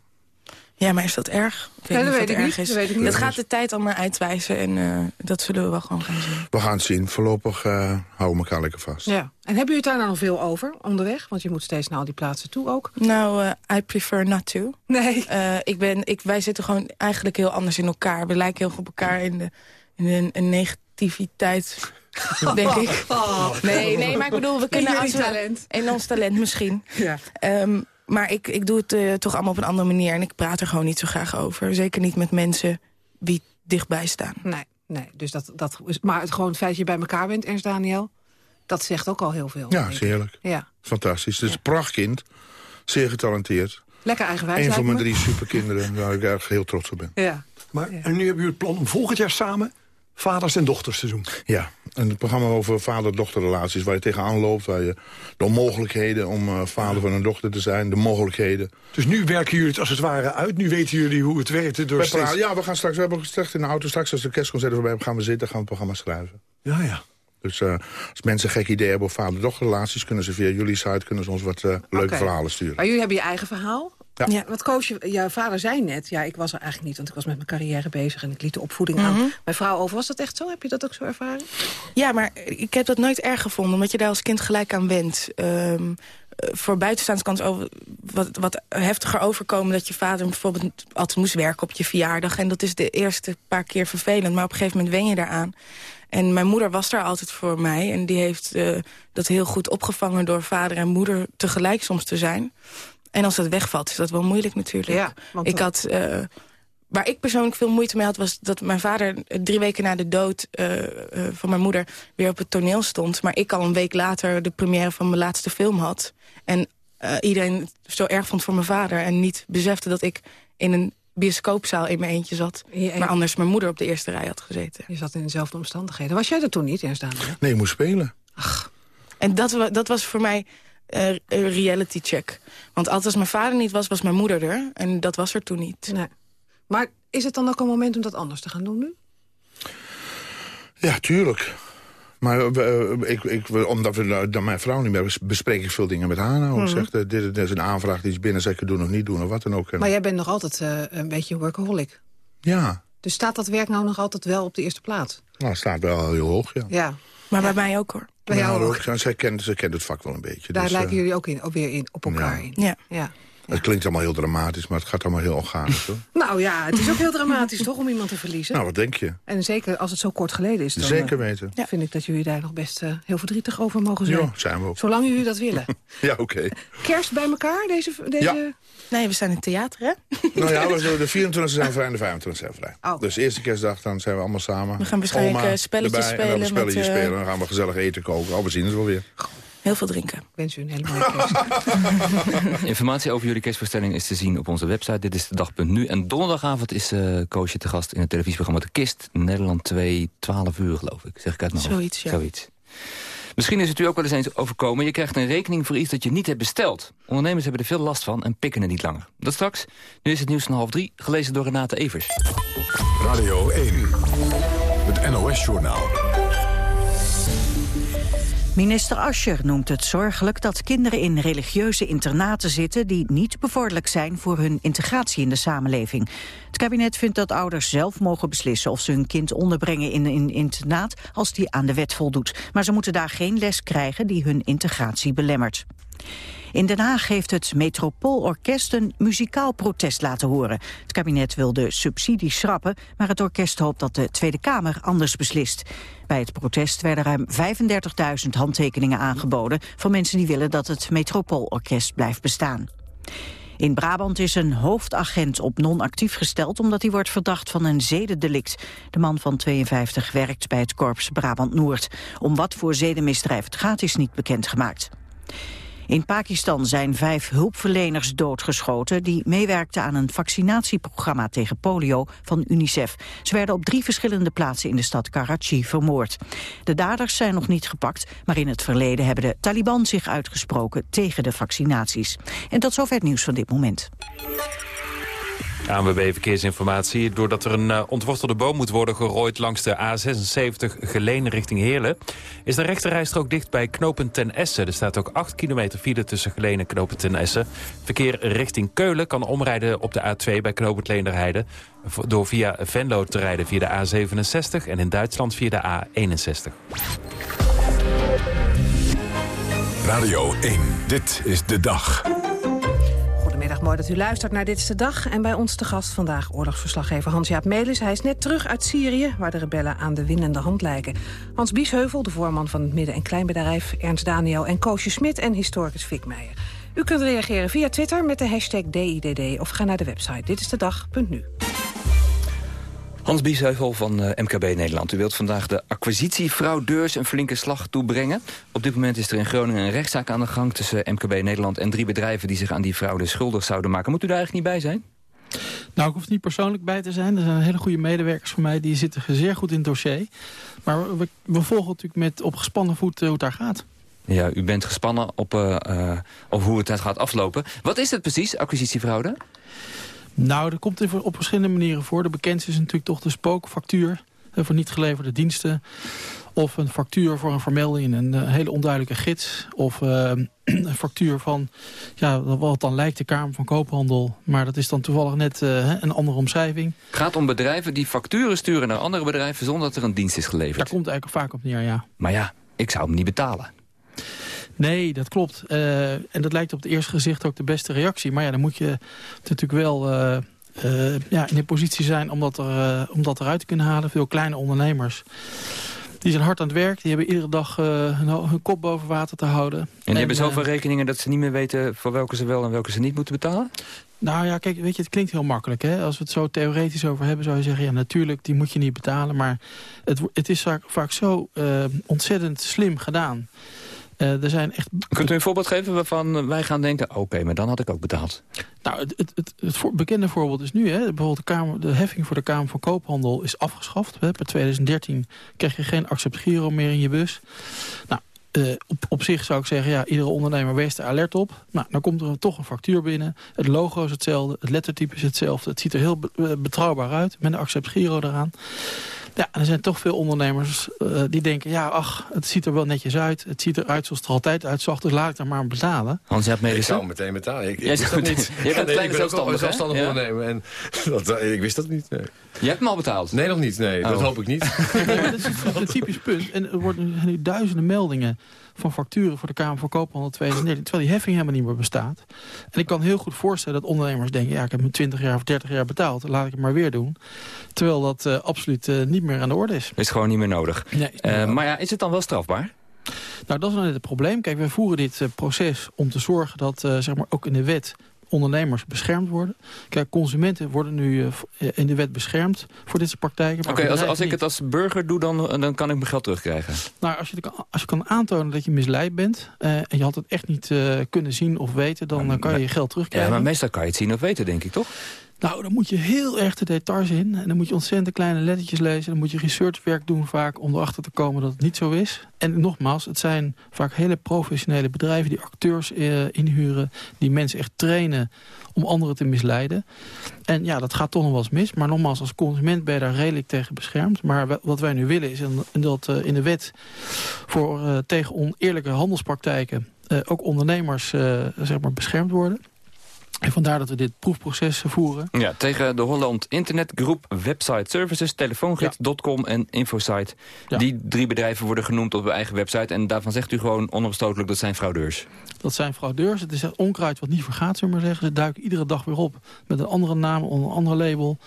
Ja, maar is dat erg? Ik Ja, niet dat of weet ik erg niet, is. dat weet ik niet. Dat gaat de tijd allemaal uitwijzen. En eh, dat zullen we wel gewoon gaan zien. We gaan het zien. Voorlopig eh, houden we elkaar lekker vast. Ja. En hebben jullie het daar nou nog veel over onderweg? Want je moet steeds naar al die plaatsen toe ook. Nou, eh, I prefer not to. Nee. Eh, ik ben, ik, wij zitten gewoon eigenlijk heel anders in elkaar. We lijken heel erg op elkaar in de, in de, een negativiteit, denk ik. Oh. Nee, nee, maar ik bedoel, we In kunnen... we- talent. In ons talent misschien. Ja. Ehm, maar ik, ik doe het eh, toch allemaal op een andere manier. En ik praat er gewoon niet zo graag over. Zeker niet met mensen die dichtbij staan. Nee, nee. Dus dat, dat is, maar het, gewoon het feit dat je bij elkaar bent, Ernst Daniel... dat zegt ook al heel veel. Ja, is heerlijk. Ja. Fantastisch. Het is een prachtkind. Zeer getalenteerd. Lekker eigenwijs, Een van mijn drie superkinderen waar ik erg heel trots op ben. Ja. Maar, En nu hebben jullie het plan om volgend jaar samen vaders en dochters te doen. Ja, een programma over vader-dochterrelaties... waar je tegenaan loopt, waar je de onmogelijkheden... om eh, vader van een dochter te zijn, de mogelijkheden. Dus nu werken jullie het als het ware uit. Nu weten jullie hoe het werkt. Door steeds... ja, we gaan straks, we hebben gezegd in de auto... straks als de kerstconcerten voorbij hebben, gaan we zitten... gaan we het programma schrijven. Ja, ja. Dus eh, als mensen een gek idee hebben over vader-dochterrelaties... kunnen ze via jullie site kunnen ze ons wat eh, leuke verhalen sturen. Maar jullie hebben je eigen verhaal. Ja. Wat Koosje, jouw vader zei net... ja, ik was er eigenlijk niet, want ik was met mijn carrière bezig... en ik liet de opvoeding Mhm. aan mijn vrouw over. Was dat echt zo? Heb je dat ook zo ervaren? Ja, maar ik heb dat nooit erg gevonden, omdat je daar als kind gelijk aan went. Ehm, eh, voor buitenstaanders kan het over, wat, wat heftiger overkomen... dat je vader bijvoorbeeld altijd moest werken op je verjaardag. En dat is de eerste paar keer vervelend, maar op een gegeven moment wen je daaraan. En mijn moeder was daar altijd voor mij. En die heeft eh, dat heel goed opgevangen door vader en moeder tegelijk soms te zijn. En als dat wegvalt, is dat wel moeilijk natuurlijk. Ja, want ik dan- had... eh, Waar ik persoonlijk veel moeite mee had, was dat mijn vader eh, drie weken na de dood eh, eh, van mijn moeder weer op het toneel stond. Maar ik al een week later de première van mijn laatste film had. En eh, iedereen het zo erg vond voor mijn vader. En niet besefte dat ik in een bioscoopzaal in mijn eentje zat. Ja, Maar anders mijn moeder op de eerste rij had gezeten. Je zat in dezelfde omstandigheden. Was jij er toen niet, Ernst Daniel? Nee, je moet spelen. En dat, dat was voor mij een reality check. Want altijd als mijn vader niet was, was mijn moeder er. En dat was er toen niet. Nee. Maar is het dan ook een moment om dat anders te gaan doen nu? Ja, tuurlijk. Maar eh, ik, ik, omdat we dan mijn vrouw niet meer bes- bespreek ik veel dingen met haar. Nou. Ik zeg, eh, dit, dit is een aanvraag die is binnen, zeg ik het doen of niet doen of wat dan ook. En- Maar jij bent nog altijd een beetje een workaholic. Ja, Dus staat dat werk nou nog altijd wel op de eerste plaats? nou, het staat wel heel hoog, ja. Ja. Maar bij mij ook hoor. Bij jou ook. Zij, kent, zij kent het vak wel een beetje. Daar dus, lijken eh, jullie ook in, ook weer in, op elkaar ja. in. Ja. Ja. Het klinkt allemaal heel dramatisch, maar het gaat allemaal heel organisch, hoor. Nou ja, het is ook heel dramatisch toch om iemand te verliezen. Nou, wat denk je? En zeker als het zo kort geleden is. Dan, Zeker eh, weten. vind ik dat jullie daar nog best eh, heel verdrietig over mogen zijn. Ja, zijn we ook. Zolang jullie dat willen. Ja, oké. Kerst bij elkaar, deze... deze... Ja. Nee, we staan in het theater, hè? Nou ja, we zullen de 24 zijn vrij en de 25 zijn vrij. Oh. Dus eerste kerstdag, dan zijn we allemaal samen. We gaan waarschijnlijk, Oma eh, spelletjes erbij, En dan spelen met, spelen. Dan gaan we gezellig eten koken. Oh, we zien het wel weer. Heel veel drinken. Ik wens u een hele mooie kerst. Informatie over jullie kerstvoorstelling is te zien op onze website. Dit is de dag.nu. En donderdagavond is uh, Koosje te gast in het televisieprogramma De Kist. Nederland 2, 12 uur geloof ik. Zeg ik uit mijn hoofd. Zoiets, ja. Zoiets. Misschien is het u ook wel eens eens overkomen. Je krijgt een rekening voor iets dat je niet hebt besteld. Ondernemers hebben er veel last van en pikken er niet langer. Dat straks. Nu is het nieuws van half drie, gelezen door Renate Evers. Radio 1, het NOS-journaal. Minister Ascher noemt het zorgelijk dat kinderen in religieuze internaten zitten... die niet bevorderlijk zijn voor hun integratie in de samenleving. Het kabinet vindt dat ouders zelf mogen beslissen... of ze hun kind onderbrengen in een internaat als die aan de wet voldoet. Maar ze moeten daar geen les krijgen die hun integratie belemmert. In Den Haag heeft het Metropoolorkest een muzikaal protest laten horen. Het kabinet wil de subsidie schrappen, maar het orkest hoopt dat de Tweede Kamer anders beslist. Bij het protest werden ruim 35.000 handtekeningen aangeboden... van mensen die willen dat het Metropoolorkest blijft bestaan. In Brabant is een hoofdagent op non-actief gesteld... omdat hij wordt verdacht van een zedendelict. De man van 52 werkt bij het korps Brabant-Noord. Om wat voor zedenmisdrijf het gaat is niet bekendgemaakt. In Pakistan zijn vijf hulpverleners doodgeschoten... die meewerkten aan een vaccinatieprogramma tegen polio van UNICEF. Ze werden op drie verschillende plaatsen in de stad Karachi vermoord. De daders zijn nog niet gepakt, maar in het verleden... hebben de Taliban zich uitgesproken tegen de vaccinaties. En tot zover het nieuws van dit moment. ANWB Verkeersinformatie. Doordat er een uh, ontwortelde boom moet worden gerooid langs de A76 Geleen richting Heerlen... is de rechterrijstrook dicht bij knooppunt Ten Essen. Er staat ook 8 kilometer file tussen Geleen en knooppunt Ten Essen. Verkeer richting Keulen kan omrijden op de A2 bij knooppunt Leenderheide... door via Venlo te rijden via de A67 en in Duitsland via de A61. Radio 1, dit is de dag. Mooi dat u luistert naar Dit is de Dag. En bij ons te gast vandaag oorlogsverslaggever Hans-Jaap Melis. Hij is net terug uit Syrië, waar de rebellen aan de winnende hand lijken. Hans Biesheuvel, de voorman van het midden- en kleinbedrijf... Ernst Daniel en Koosje Smit en historicus Fik Meijer. U kunt reageren via Twitter met de hashtag DIDD... of ga naar de website ditistedag.nu. Hans Biesheuvel van uh, MKB Nederland. U wilt vandaag de acquisitiefraudeurs een flinke slag toebrengen. Op dit moment is er in Groningen een rechtszaak aan de gang... tussen MKB Nederland en drie bedrijven die zich aan die fraude schuldig zouden maken. Moet u daar eigenlijk niet bij zijn? Nou, ik hoef niet persoonlijk bij te zijn. Er zijn hele goede medewerkers van mij, die zitten zeer goed in het dossier. Maar we, we volgen natuurlijk met op gespannen voet hoe het daar gaat. Ja, u bent gespannen op, uh, uh, op hoe het gaat aflopen. Wat is het precies, acquisitiefraude? Nou, dat komt op verschillende manieren voor. De bekendste is natuurlijk toch de spookfactuur voor niet geleverde diensten. Of een factuur voor een vermelding in een uh, hele onduidelijke gids. Of uh, een factuur van, ja, wat dan lijkt de Kamer van Koophandel. Maar dat is dan toevallig net uh, een andere omschrijving. Het gaat om bedrijven die facturen sturen naar andere bedrijven... zonder dat er een dienst is geleverd. Daar komt het eigenlijk vaak op neer, ja. Maar ja, ik zou hem niet betalen. Nee, dat klopt. Uh, en dat lijkt op het eerste gezicht ook de beste reactie. Maar ja, dan moet je natuurlijk wel uh, uh, ja, in de positie zijn om dat, er, om dat eruit te kunnen halen. Veel kleine ondernemers. Die zijn hard aan het werk. Die hebben iedere dag hun, hun, kop boven water te houden. En die en, hebben zoveel rekeningen dat ze niet meer weten... voor welke ze wel en welke ze niet moeten betalen? Nou ja, kijk, weet je, het klinkt heel makkelijk. Hè? Als we het zo theoretisch over hebben, zou je zeggen... ja, natuurlijk, die moet je niet betalen. Maar het, het is vaak, vaak zo ontzettend slim gedaan... Uh, er zijn echt... Kunt u een voorbeeld geven waarvan wij gaan denken... oké, okay, maar dan had ik ook betaald? Nou, het, het, het, het voor, bekende voorbeeld is nu... Hè, bijvoorbeeld de, Kamer, de heffing voor de Kamer van Koophandel is afgeschaft. Hè. Per 2013 kreeg je geen accept giro meer in je bus. Nou, uh, op, op zich zou ik zeggen, ja, iedere ondernemer wees er alert op. Nou, dan komt er toch een factuur binnen. Het logo is hetzelfde, het lettertype is hetzelfde. Het ziet er heel be betrouwbaar uit, met een accept giro eraan. Ja, er zijn toch veel ondernemers uh, die denken... ja, ach, het ziet er wel netjes uit. Het ziet eruit zoals het er altijd uitzag, dus laat ik daar maar betalen. Hans, je hebt Ik zou meteen betalen. Ik, ik wist dat niet. Je bent een kleine zelfstandig, zelfstandig ondernemer. En dat, ik wist dat niet. Nee. Je hebt hem al betaald? Nee, nog niet. Nee, oh. dat hoop ik niet. nee, dat is een typisch punt. En er worden nu duizenden meldingen van facturen voor de Kamer van Koophandel 2013... terwijl die heffing helemaal niet meer bestaat. En ik kan heel goed voorstellen dat ondernemers denken... ja, ik heb me 20 jaar of 30 jaar betaald, laat ik het maar weer doen. Terwijl dat eh, absoluut eh, niet meer aan de orde is. Is gewoon niet meer nodig. Nee, Eh, maar ja, is het dan wel strafbaar? Nou, dat is nou net het probleem. Kijk, wij voeren dit proces om te zorgen dat zeg maar ook in de wet ondernemers beschermd worden. Kijk, consumenten worden nu eh, eh, in de wet beschermd voor dit soort praktijken. Oké, als, als ik niet. het als burger doe, dan, dan kan ik mijn geld terugkrijgen. Nou, als je, kan, als je kan aantonen dat je misleid bent... eh, en je had het echt niet eh, kunnen zien of weten... dan eh, kan je je geld Ja, terugkrijgen. maar meestal kan je het zien of weten, denk ik, toch? Nou, dan moet je heel erg de details in. En dan moet je ontzettend kleine lettertjes lezen. Dan moet je researchwerk doen vaak om erachter te komen dat het niet zo is. En nogmaals, het zijn vaak hele professionele bedrijven... die acteurs eh, inhuren, die mensen echt trainen om anderen te misleiden. En ja, dat gaat toch nog wel eens mis. Maar nogmaals, als consument ben je daar redelijk tegen beschermd. Maar wa- wat wij nu willen is dat eh, in de wet voor, eh, tegen oneerlijke handelspraktijken... ook ondernemers zeg maar beschermd worden. En vandaar dat we dit proefproces voeren. Ja, tegen de Holland Internetgroep, Website Services, telefoongids.com en Infosite. Die drie bedrijven worden genoemd op uw eigen website. En daarvan zegt u gewoon onopstotelijk dat zijn fraudeurs. Dat zijn fraudeurs. Het is echt onkruid wat niet vergaat, zullen we maar zeggen. Ze duiken iedere dag weer op met een andere naam, onder een ander label.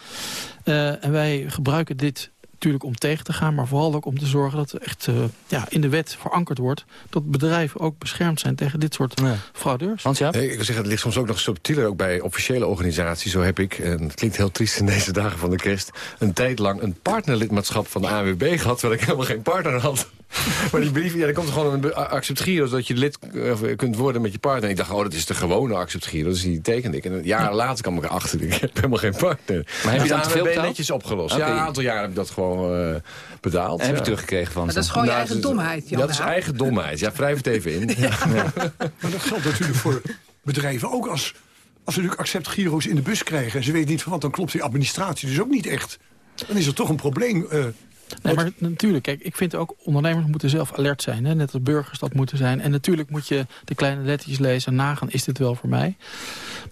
Eh, en wij gebruiken dit natuurlijk om tegen te gaan... maar vooral ook om te zorgen dat er echt eh, ja, in de wet verankerd wordt... dat bedrijven ook beschermd zijn tegen dit soort fraudeurs. Hans, ja? Ik wil zeggen, het ligt soms ook nog subtieler, ook bij officiële organisaties. Zo heb ik, en het klinkt heel triest in deze dagen van de kerst... een tijd lang een partnerlidmaatschap van de ANWB gehad... terwijl ik helemaal geen partner had. Maar die brief, ja, er komt er gewoon een be- accept Giro... zodat je lid eh, kunt worden met je partner. En ik dacht, oh, dat is de gewone accept Giro. Dus die tekende ik. En een jaar later kwam ik erachter, ik heb helemaal geen partner. Maar heb je Dus te veel betaald? netjes opgelost. Ja, een aantal jaar heb ik dat gewoon eh, betaald. En heb je teruggekregen van ze? dat is gewoon je Nou, eigen dat domheid, Jan. Dat is eigen domheid. Ja, wrijf het even in. Ja. Maar dat geldt natuurlijk voor bedrijven ook als... Als ze natuurlijk accept gyro's in de bus krijgen... en ze weten niet van wat, dan klopt die administratie dus ook niet echt. Dan is er toch een probleem. eh, Nee, maar natuurlijk, kijk, ik vind ook ondernemers moeten zelf alert zijn. Hè? Net als burgers dat moeten zijn. En natuurlijk moet je de kleine lettertjes lezen en nagaan, is dit wel voor mij?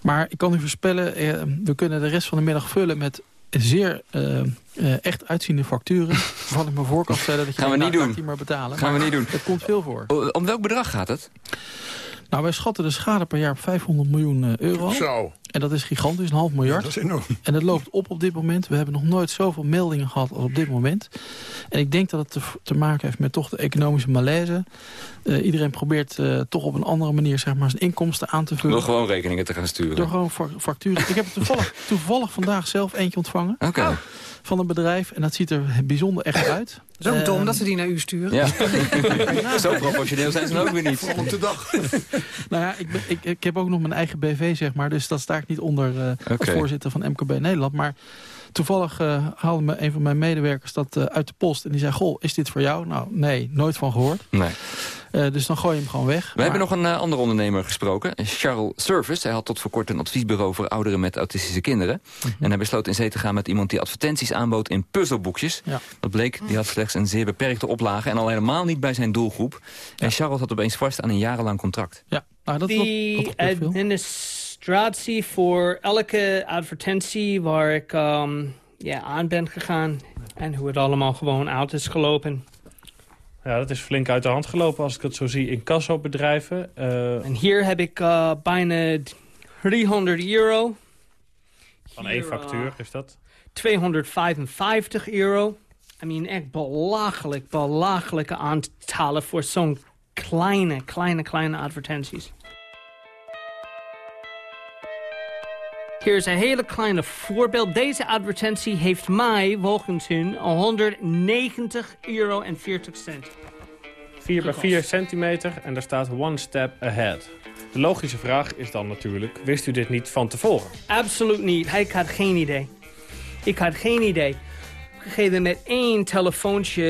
Maar ik kan u voorspellen, eh, we kunnen de rest van de middag vullen met zeer eh, eh, echt uitziende facturen. Waarvan ik me voor kan stellen dat je Gaan we niet nou, doen. maar betalen. Gaan we niet doen. Het komt veel voor. Om welk bedrag gaat het? Nou, wij schatten de schade per jaar op 500 miljoen eh, euro. Zo. En dat is gigantisch, een half miljard. dat is enorm. En het loopt op op dit moment. We hebben nog nooit zoveel meldingen gehad als op dit moment. En ik denk dat het te, te maken heeft met toch de economische malaise. Eh, iedereen probeert eh, toch op een andere manier zeg maar, zijn inkomsten aan te vullen. Door gewoon rekeningen te gaan sturen. Door gewoon fa- facturen. Ik heb er toevallig, toevallig vandaag zelf eentje ontvangen. Oké. Van een bedrijf. En dat ziet er bijzonder echt uit. Ook dom Ehm, dat ze die naar u sturen. Ja. Zo professioneel zijn ze dan ook weer niet. op de dag. Nou ja, ik, ben, ik, ik heb ook nog mijn eigen BV, zeg maar. Dus dat sta ik niet onder eh, als voorzitter van MKB Nederland. Maar toevallig eh, haalde me een van mijn medewerkers dat eh, uit de post. En die zei, goh, is dit voor jou? Nou, nee, nooit van gehoord. Nee. Eh, dus dan gooi je hem gewoon weg. We hebben nog een eh, andere ondernemer gesproken, Charles Service. Hij had tot voor kort een adviesbureau voor ouderen met autistische kinderen. Mhm. En hij besloot in zee te gaan met iemand die advertenties aanbood in puzzelboekjes. Ja. Dat bleek, die had slechts een zeer beperkte oplage en al helemaal niet bij zijn doelgroep. En Charles had opeens vast aan een jarenlang contract. Ja, nou, dat, dat, Die administratie voor elke advertentie waar ik ehm, ja, aan ben gegaan. En hoe het allemaal gewoon uit is gelopen. Ja, dat is flink uit de hand gelopen als ik het zo zie in kassobedrijven. Eh En hier heb ik eh, bijna 300 euro. van één factuur eh, is dat. 255 euro. I mean, echt belachelijk, belachelijke aantallen voor zo'n kleine, kleine, kleine advertenties. Hier is een hele kleine voorbeeld. Deze advertentie heeft mij volgens hun 190 euro en 40 cent. 4 bij gekost. 4 centimeter en daar staat one step ahead. De logische vraag is dan natuurlijk, wist u dit niet van tevoren? Absoluut niet. Ik had geen idee. Ik had geen idee. Een gegeven moment één telefoontje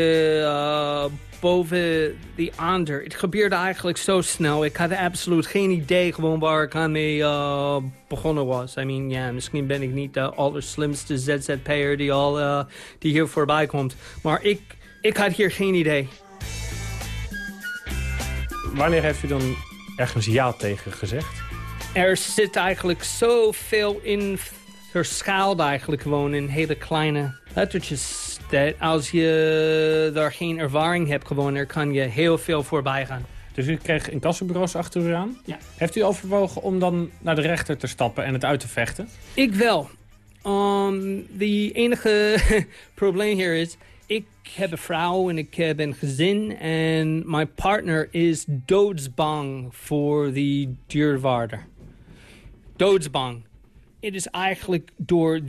eh, boven die ander. Het gebeurde eigenlijk zo snel. Ik had absoluut geen idee gewoon waar ik aan mee eh, begonnen was. I mean, ja, misschien ben ik niet de allerslimste ZZP'er die, al, eh, die hier voorbij komt. Maar ik, ik had hier geen idee. Wanneer heeft u dan ergens ja tegen gezegd? er zit eigenlijk zoveel in verschuild eigenlijk gewoon in hele kleine lettertjes. Dat als je daar geen ervaring hebt gewoon, er kan je heel veel voorbij gaan. Dus u kreeg incassobureaus achter u aan. Ja. Heeft u overwogen om dan naar de rechter te stappen en het uit te vechten? Ik wel. Um, de enige probleem hier is... Ik heb een vrouw en ik heb een gezin... en mijn partner is doodsbang voor die dierwaarder. Doodsbang. Het is eigenlijk door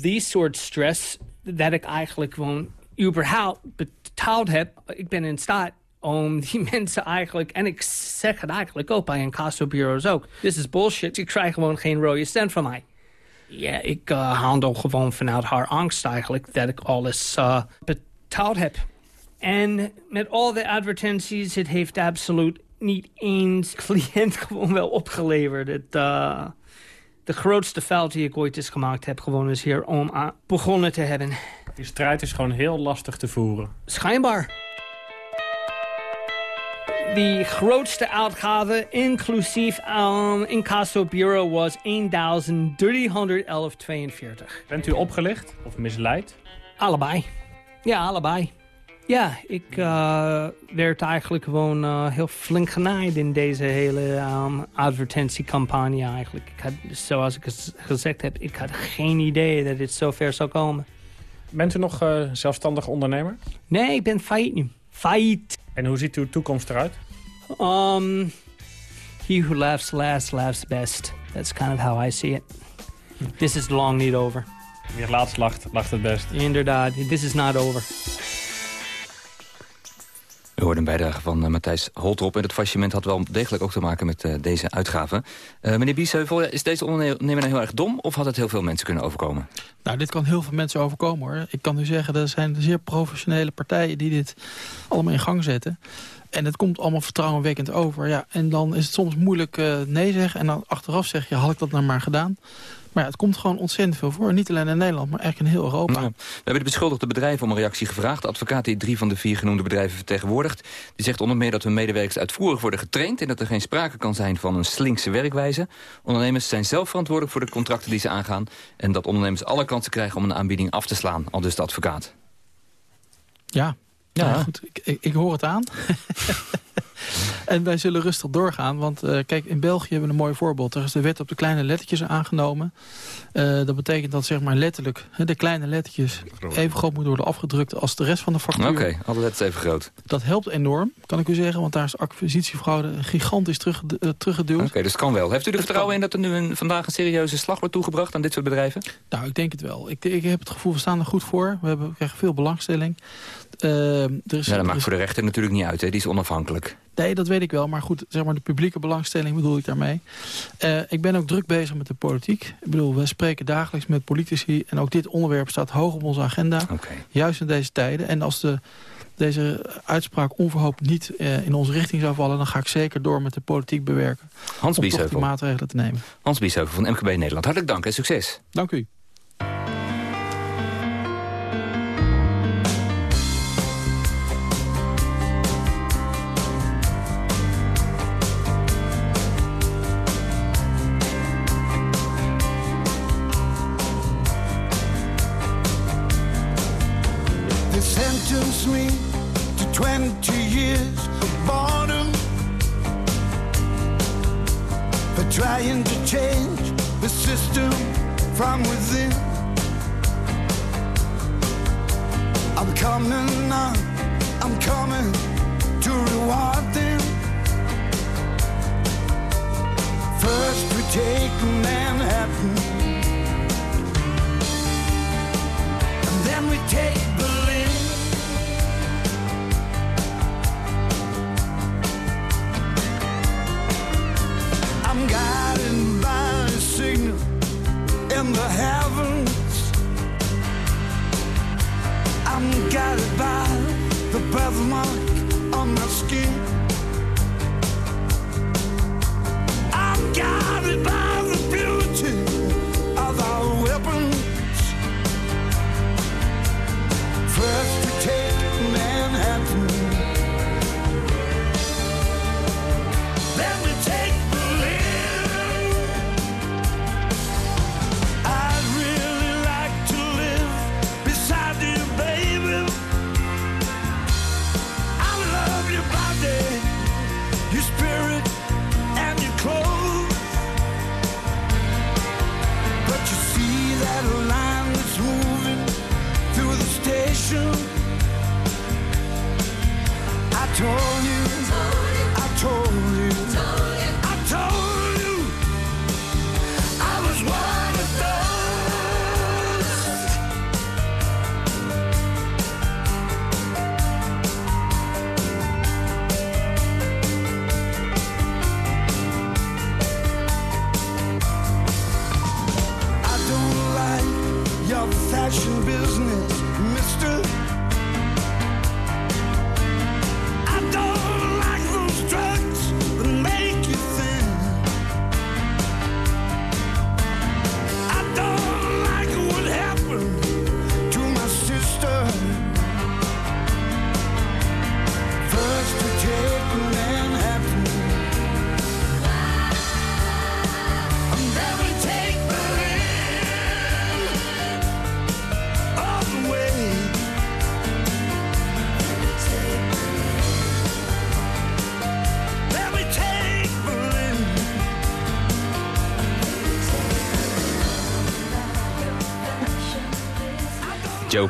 die soort stress... dat ik eigenlijk gewoon überhaupt betaald heb. Ik ben in staat om die mensen eigenlijk... en ik zeg het eigenlijk ook bij incassobureaus ook. This is bullshit. Je krijgt gewoon geen rode cent van mij. Ja, ik uh, handel gewoon vanuit haar angst eigenlijk... dat ik alles uh, betaald heb. En met al de advertenties... het heeft absoluut niet eens cliënt gewoon wel opgeleverd. Het, uh, de grootste fout die ik ooit eens gemaakt heb... gewoon is hier om aan begonnen te hebben. Die strijd is gewoon heel lastig te voeren. Schijnbaar. De grootste uitgave, inclusief um, incassobureau, was 1.311,42. Bent u opgelicht of misleid? Allebei. Ja, allebei. Ja, ik uh, werd eigenlijk gewoon uh, heel flink genaaid in deze hele um, advertentiecampagne eigenlijk. Ik had, zoals ik gezegd heb, ik had geen idee dat dit zo ver zou komen. Bent u nog uh, zelfstandig ondernemer? Nee, ik ben failliet nu. Failliet. En hoe ziet uw toekomst eruit? Um, he who laughs last laughs best. That's kind of how I see it. This is long niet over. Wie het laatst lacht, lacht het best. Inderdaad, this is not over. We hoorden een bijdrage van uh, Matthijs Holtrop. En het faillissement had wel degelijk ook te maken met uh, deze uitgave. Uh, meneer Biesheuvel, is deze ondernemer nou heel erg dom... of had het heel veel mensen kunnen overkomen? Nou, dit kan heel veel mensen overkomen, hoor. Ik kan u zeggen, er zijn zeer professionele partijen... die dit allemaal in gang zetten. En het komt allemaal vertrouwenwekkend over. Ja, en dan is het soms moeilijk nee zeggen. En dan achteraf zeg je, had ik dat nou maar gedaan? Maar ja, het komt gewoon ontzettend veel voor. Niet alleen in Nederland, maar eigenlijk in heel Europa. Ja. We hebben de beschuldigde bedrijven om een reactie gevraagd. De advocaat die drie van de vier genoemde bedrijven vertegenwoordigt... die zegt onder meer dat hun medewerkers uitvoerig worden getraind... en dat er geen sprake kan zijn van een slinkse werkwijze. Ondernemers zijn zelf verantwoordelijk voor de contracten die ze aangaan... en dat ondernemers alle kansen krijgen om een aanbieding af te slaan. Al dus de advocaat. Ja, ja. Nou, goed, ik, ik, ik, hoor het aan. en wij zullen rustig doorgaan. Want uh, kijk, in België hebben we een mooi voorbeeld. Er is de wet op de kleine lettertjes aangenomen. Uh, dat betekent dat zeg maar letterlijk de kleine lettertjes... even groot moeten worden afgedrukt als de rest van de factuur. Oké, okay, alle letters even groot. Dat helpt enorm, kan ik u zeggen. Want daar is acquisitiefraude gigantisch terug, uh, teruggeduwd. Oké, okay, dus het kan wel. Heeft u er vertrouwen in dat er nu een, vandaag een serieuze slag wordt toegebracht... aan dit soort bedrijven? Nou, ik denk het wel. Ik, ik heb het gevoel, we staan er goed voor. We, hebben, we krijgen veel belangstelling. Uh, er is, ja, dat maakt is... voor de rechter natuurlijk niet uit, hè? die is onafhankelijk. Nee, dat weet ik wel. Maar goed, zeg maar de publieke belangstelling bedoel ik daarmee. Uh, ik ben ook druk bezig met de politiek. Ik bedoel, we spreken dagelijks met politici. En ook dit onderwerp staat hoog op onze agenda. Okay. Juist in deze tijden. En als de, deze uitspraak onverhoopt niet uh, in onze richting zou vallen... dan ga ik zeker door met de politiek bewerken. Hans om Biesheuvel. die maatregelen te nemen. Hans Biesheuvel van MKB Nederland. Hartelijk dank en succes. Dank u.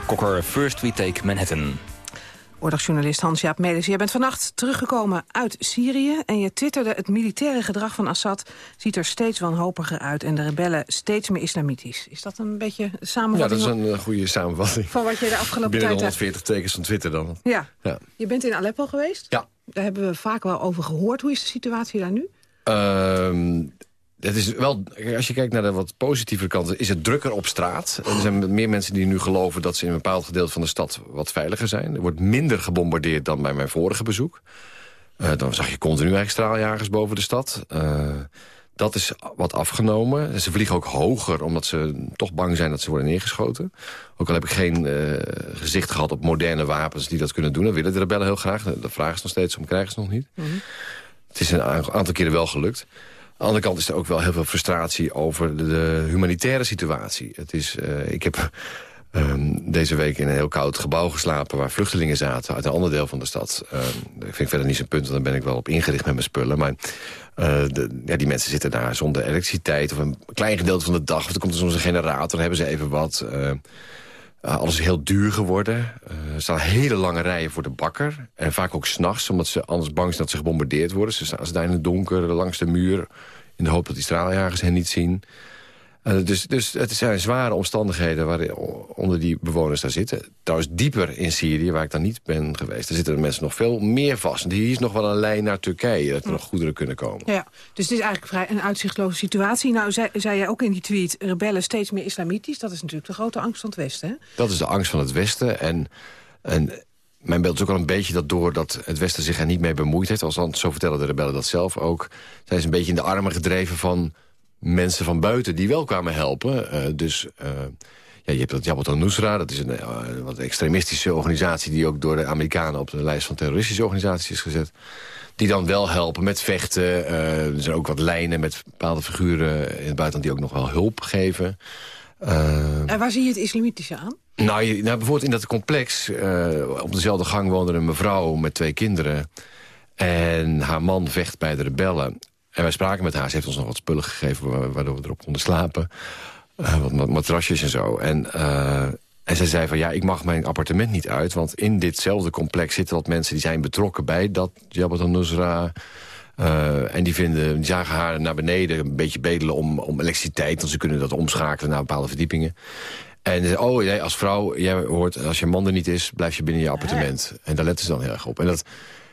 Cocker, First We Take Manhattan. Oorlogsjournalist Hans-Jaap Melis, jij bent vannacht teruggekomen uit Syrië... en je twitterde het militaire gedrag van Assad ziet er steeds wanhopiger uit... en de rebellen steeds meer islamitisch. Is dat een beetje Ja, samenvatting dat is een eh, goede samenvatting. van wat je de afgelopen Binnen tijd... 140 tekens van Twitter dan. Ja. Ja. Je bent in Aleppo geweest? Ja. Daar hebben we vaak wel over gehoord. Hoe is de situatie daar nu? Ehm, het is wel, als je kijkt naar de wat positievere kant, is het drukker op straat. Er zijn meer mensen die nu geloven dat ze in een bepaald gedeelte van de stad wat veiliger zijn. Er wordt minder gebombardeerd dan bij mijn vorige bezoek. Eh, dan zag je continu eigenlijk straaljagers boven de stad. Eh, dat is wat afgenomen. Ze vliegen ook hoger, omdat ze toch bang zijn dat ze worden neergeschoten. Ook al heb ik geen eh, gezicht gehad op moderne wapens die dat kunnen doen. Dat willen de rebellen heel graag. De vraag is nog steeds, om krijgen ze nog niet. Het is een aantal keren wel gelukt. Aan de andere kant is er ook wel heel veel frustratie over de, humanitaire situatie. Het is, eh, ik heb ehm, deze week in een heel koud gebouw geslapen... waar vluchtelingen zaten uit een ander deel van de stad. Ehm, dat vind ik verder niet zo'n punt, want daar ben ik wel op ingericht met mijn spullen. Maar eh, ja, die mensen zitten daar zonder elektriciteit... of een klein gedeelte van de dag, of er komt er soms een generator... dan hebben ze even wat... eh, uh, alles is heel duur geworden. Uh, er staan hele lange rijen voor de bakker. En vaak ook s'nachts, omdat ze anders bang zijn dat ze gebombardeerd worden. Ze staan ze daar in het donker langs de muur... in de hoop dat die straaljagers hen niet zien. Uh, dus, dus het zijn zware omstandigheden waaronder die bewoners daar zitten. Trouwens, dieper in Syrië, waar ik dan niet ben geweest... daar zitten de mensen nog veel meer vast. En hier is nog wel een lijn naar Turkije, dat er nog goederen kunnen komen. Ja, dus het is eigenlijk vrij een uitzichtloze situatie. Nou, zei, zei jij ook in die tweet, rebellen steeds meer islamitisch. Dat is natuurlijk de grote angst van het Westen, hè? Dat is de angst van het Westen. En, en mijn beeld is ook al een beetje dat doordat het Westen zich er niet mee bemoeid heeft... althans, zo vertellen de rebellen dat zelf ook... zijn ze een beetje in de armen gedreven van mensen van buiten die wel kwamen helpen. Uh, dus uh, ja, je hebt dat Jabhat al-Nusra, dat is een uh, wat extremistische organisatie... die ook door de Amerikanen op de lijst van terroristische organisaties is gezet. Die dan wel helpen met vechten. er zijn ook wat lijnen met bepaalde figuren in het buitenland... die ook nog wel hulp geven. en waar zie je het islamitische aan? Nou, je, nou bijvoorbeeld in dat complex, op dezelfde gang woonde een mevrouw met twee kinderen. En haar man vecht bij de rebellen. En wij spraken met haar. Ze heeft ons nog wat spullen gegeven waardoor we erop konden slapen. Uh, wat matrasjes en zo. En, uh, en zij zei van ja, ik mag mijn appartement niet uit. Want in ditzelfde complex zitten wat mensen die zijn betrokken bij dat Jabhat al-Nusra. Uh, en die, vinden, die zagen haar naar beneden een beetje bedelen om, om elektriciteit. Want ze kunnen dat omschakelen naar bepaalde verdiepingen. En zei, oh, jij als vrouw, jij hoort, als je man er niet is, blijf je binnen je appartement. En daar letten ze dan heel erg op. En dat,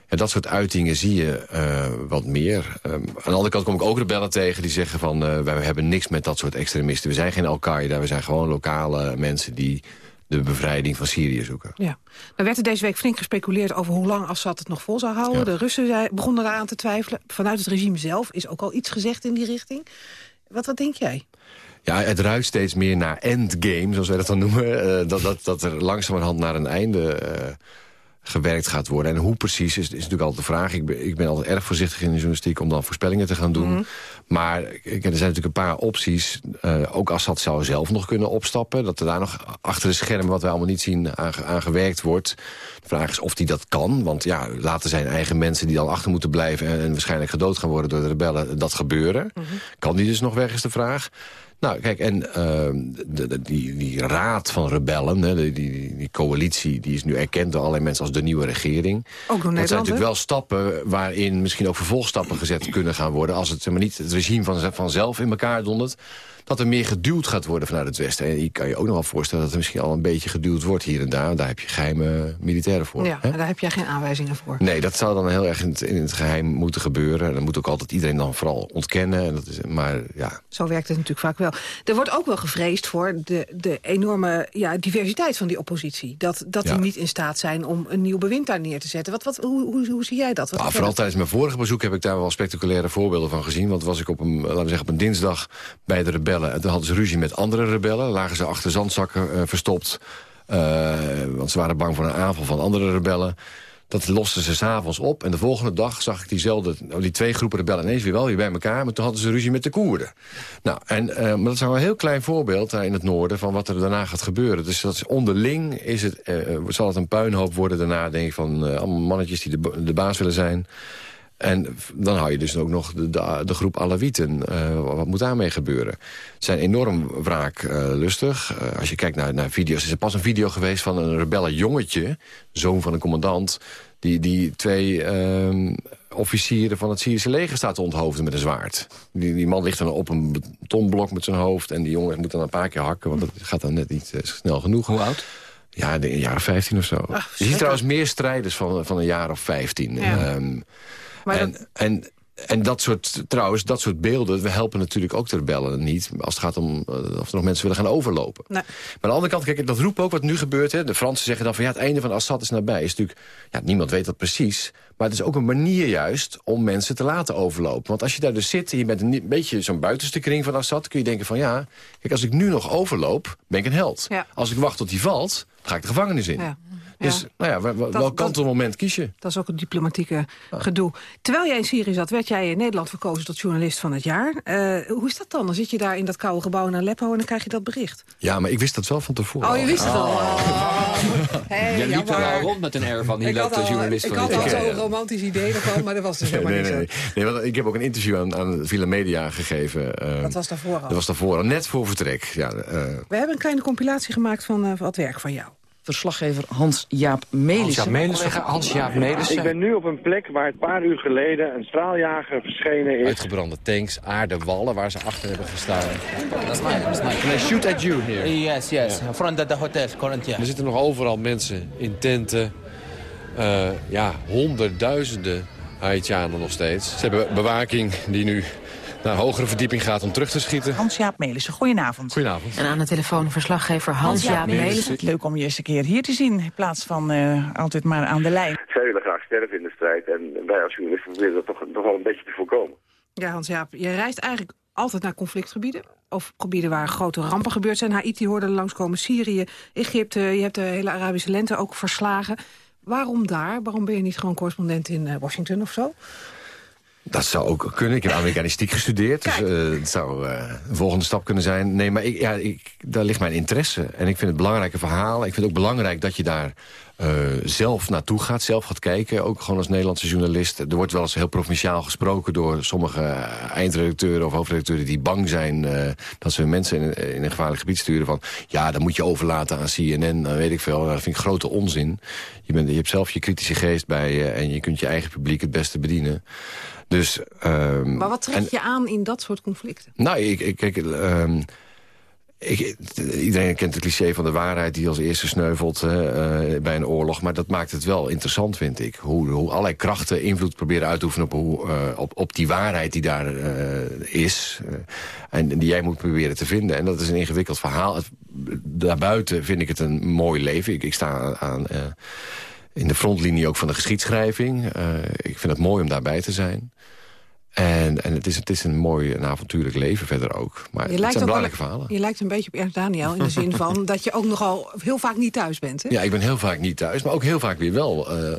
ja, dat soort uitingen zie je uh, wat meer. Um, aan de andere kant kom ik ook rebellen tegen die zeggen van... Uh, wij hebben niks met dat soort extremisten. We zijn geen Al-Qaeda, we zijn gewoon lokale mensen... die de bevrijding van Syrië zoeken. Ja. Er werd er deze week flink gespeculeerd over hoe lang Assad het nog vol zou houden. Ja. De Russen begonnen daaraan te twijfelen. Vanuit het regime zelf is ook al iets gezegd in die richting. Wat, wat denk jij? Ja, het ruikt steeds meer naar endgame, zoals wij dat dan noemen. Uh, dat, dat, dat er langzamerhand naar een einde gewerkt gaat worden. En hoe precies is, is natuurlijk altijd de vraag. Ik ben, ik ben altijd erg voorzichtig in de journalistiek om dan voorspellingen te gaan doen. Mm. Maar er zijn natuurlijk een paar opties. Uh, ook Assad zou zelf nog kunnen opstappen. Dat er daar nog achter de schermen, wat wij allemaal niet zien, aan, aan gewerkt wordt. De vraag is of hij dat kan. Want ja, laten zijn eigen mensen die dan achter moeten blijven... en, en waarschijnlijk gedood gaan worden door de rebellen, dat gebeuren. Mm -hmm. Kan die dus nog weg, is de vraag. Nou, kijk, en ehm, de, de- die, die raad van rebellen, hè, die, die, die coalitie... die is nu erkend door allerlei mensen als de nieuwe regering. Ook door dat zijn natuurlijk wel stappen waarin misschien ook vervolgstappen gezet kunnen gaan worden... als het maar, niet het regime van, vanzelf in elkaar dondert... dat er meer geduwd gaat worden vanuit het Westen. En je kan je ook nog wel voorstellen dat er misschien al een beetje geduwd wordt hier en daar. Daar heb je geheime militairen voor. Ja, hè? daar heb jij geen aanwijzingen voor. Nee, dat zou dan heel erg in het, in het geheim moeten gebeuren. En dan moet ook altijd iedereen dan vooral ontkennen. En dat is, maar ja, Zo werkt het natuurlijk vaak wel. Er wordt ook wel gevreesd voor de, de enorme ja, diversiteit van die oppositie. Dat, dat die niet in staat zijn om een nieuw bewind daar neer te zetten. Wat, wat, hoe, hoe, hoe zie jij dat? Wat Nou, vooral dat- tijdens mijn vorige bezoek heb ik daar wel spectaculaire voorbeelden van gezien. Want was ik op een, laten we zeggen, op een dinsdag bij de rebellen. En toen hadden ze ruzie met andere rebellen. Lagen ze achter zandzakken eh, verstopt. eh, want ze waren bang voor een aanval van andere rebellen. Dat losten ze s'avonds op. En de volgende dag zag ik diezelfde, nou, die twee groepen rebellen ineens weer wel weer bij elkaar. Maar toen hadden ze ruzie met de Koerden. Nou, en, eh, maar dat is nou een heel klein voorbeeld in het noorden van wat er daarna gaat gebeuren. Dus dat is onderling is het, zal het een puinhoop worden daarna, denk ik, van allemaal mannetjes die de baas willen zijn. En dan hou je dus ook nog de, de, de groep Alawieten. Eh, wat moet daarmee gebeuren? Ze zijn enorm wraaklustig. Eh, als je kijkt naar, naar video's... Is er pas een video geweest van een rebelle jongetje... zoon van een commandant... die, die twee ehm, officieren van het Syrische leger staat te onthoofden met een zwaard. Die, die man ligt dan op een betonblok met zijn hoofd... en die jongen moet dan een paar keer hakken... want dat gaat dan net niet eh, snel genoeg. Hoe oud? Ja, in de jaren 15 of zo. je ziet trouwens meer strijders van, van een jaar of 15. Ja. Ehm, Maar en, en, en dat soort, trouwens, dat soort beelden... we helpen natuurlijk ook de rebellen niet... als het gaat om eh, of er nog mensen willen gaan overlopen. Nee. Maar aan de andere kant, kijk, dat roept ook wat nu gebeurt. Hè. De Fransen zeggen dan van ja, het einde van Assad is nabij. Is natuurlijk, ja, niemand weet dat precies. Maar het is ook een manier juist om mensen te laten overlopen. Want als je daar dus zit en je bent een beetje zo'n buitenste kring van Assad... kun je denken van ja, kijk, als ik nu nog overloop, ben ik een held. Ja. Als ik wacht tot hij valt, ga ik de gevangenis in. Ja. Dus Ja. nou ja, wel- wel- Dat- welk kantelmoment kies je? Dat is ook een diplomatieke gedoe. Terwijl jij in Syrië zat, werd jij in Nederland verkozen tot journalist van het jaar. Eh, hoe is dat dan? Dan zit je daar in dat koude gebouw in Aleppo en dan krijg je dat bericht. Ja, maar ik wist dat wel van tevoren. Oh, je wist het al. Oh. Hey, Jij liep er jammer. wel rond met een air van, hier Ik loopt had de al, journalist ik van had al jaar. zo'n romantisch idee ervan, maar dat was dus helemaal nee, niet nee, zo. nee. want ik heb ook een interview aan, aan Villa Media gegeven. eh, Dat was daarvoor al. Dat was daarvoor, al, net voor vertrek. Ja, eh, We hebben een kleine compilatie gemaakt van eh, wat werk van jou. Verslaggever Hans-Jaap Melissen. Hans-Jaap Melissen. Ik ben nu op een plek waar een paar uur geleden een straaljager verschenen is. Uitgebrande tanks, aardewallen waar ze achter hebben gestaan. That's mine, that's mine. They shoot at you here. Yes, yes. Front of the hotel, current, yeah. Er zitten nog overal mensen in tenten. Eh, ja, honderdduizenden Haitianen nog steeds. Ze hebben bewaking die nu naar hogere verdieping gaat om terug te schieten. Hans-Jaap Melissen, goedenavond. Goedenavond. En aan de telefoon verslaggever Hans-Jaap Melissen. Leuk om je eens een keer hier te zien, in plaats van eh, altijd maar aan de lijn. Zij willen graag sterven in de strijd. En wij als journalisten proberen dat toch, toch wel een beetje te voorkomen. Ja, Hans-Jaap, je reist eigenlijk altijd naar conflictgebieden. Of gebieden waar grote rampen gebeurd zijn. Haiti hoorde langskomen, Syrië, Egypte. Je hebt de hele Arabische lente ook verslagen. Waarom daar? Waarom ben je niet gewoon correspondent in eh, Washington of zo? Dat zou ook kunnen. Ik heb Amerikanistiek gestudeerd. Dus het zou eh, een volgende stap kunnen zijn. Nee, maar ik, ja, ik, daar ligt mijn interesse. En ik vind het belangrijke verhalen. Ik vind het ook belangrijk dat je daar eh, zelf naartoe gaat. Zelf gaat kijken. Ook gewoon als Nederlandse journalist. Er wordt wel eens heel provinciaal gesproken door sommige eindredacteuren of hoofdredacteuren die bang zijn dat ze hun mensen in, in een gevaarlijk gebied sturen. Van ja, dan moet je overlaten aan CNN. Dan weet ik veel. Nou, Dat vind ik grote onzin. Je, bent, je hebt zelf je kritische geest bij je en je kunt je eigen publiek het beste bedienen. Dus, ehm, Maar wat trek en- je aan in dat soort conflicten? nou, ik, ik, kijk, ehm, ik, iedereen kent het cliché van de waarheid die als eerste sneuvelt eh, bij een oorlog. Maar dat maakt het wel interessant, vind ik. Hoe, hoe allerlei krachten invloed proberen uit te oefenen op, hoe, eh, op, op die waarheid die daar eh, is. en die jij moet proberen te vinden. En dat is een ingewikkeld verhaal. Het- daarbuiten vind ik het een mooi leven. Ik, ik sta aan... in de frontlinie ook van de geschiedschrijving. Eh, ik vind het mooi om daarbij te zijn. En, en het, is, het is een mooi en avontuurlijk leven verder ook. Maar het zijn ook wel- belangrijke verhalen. Je lijkt een beetje op Ernst Daniel in de zin van dat je ook nogal heel vaak niet thuis bent. Hè? Ja, ik ben heel vaak niet thuis, maar ook heel vaak weer wel. Eh,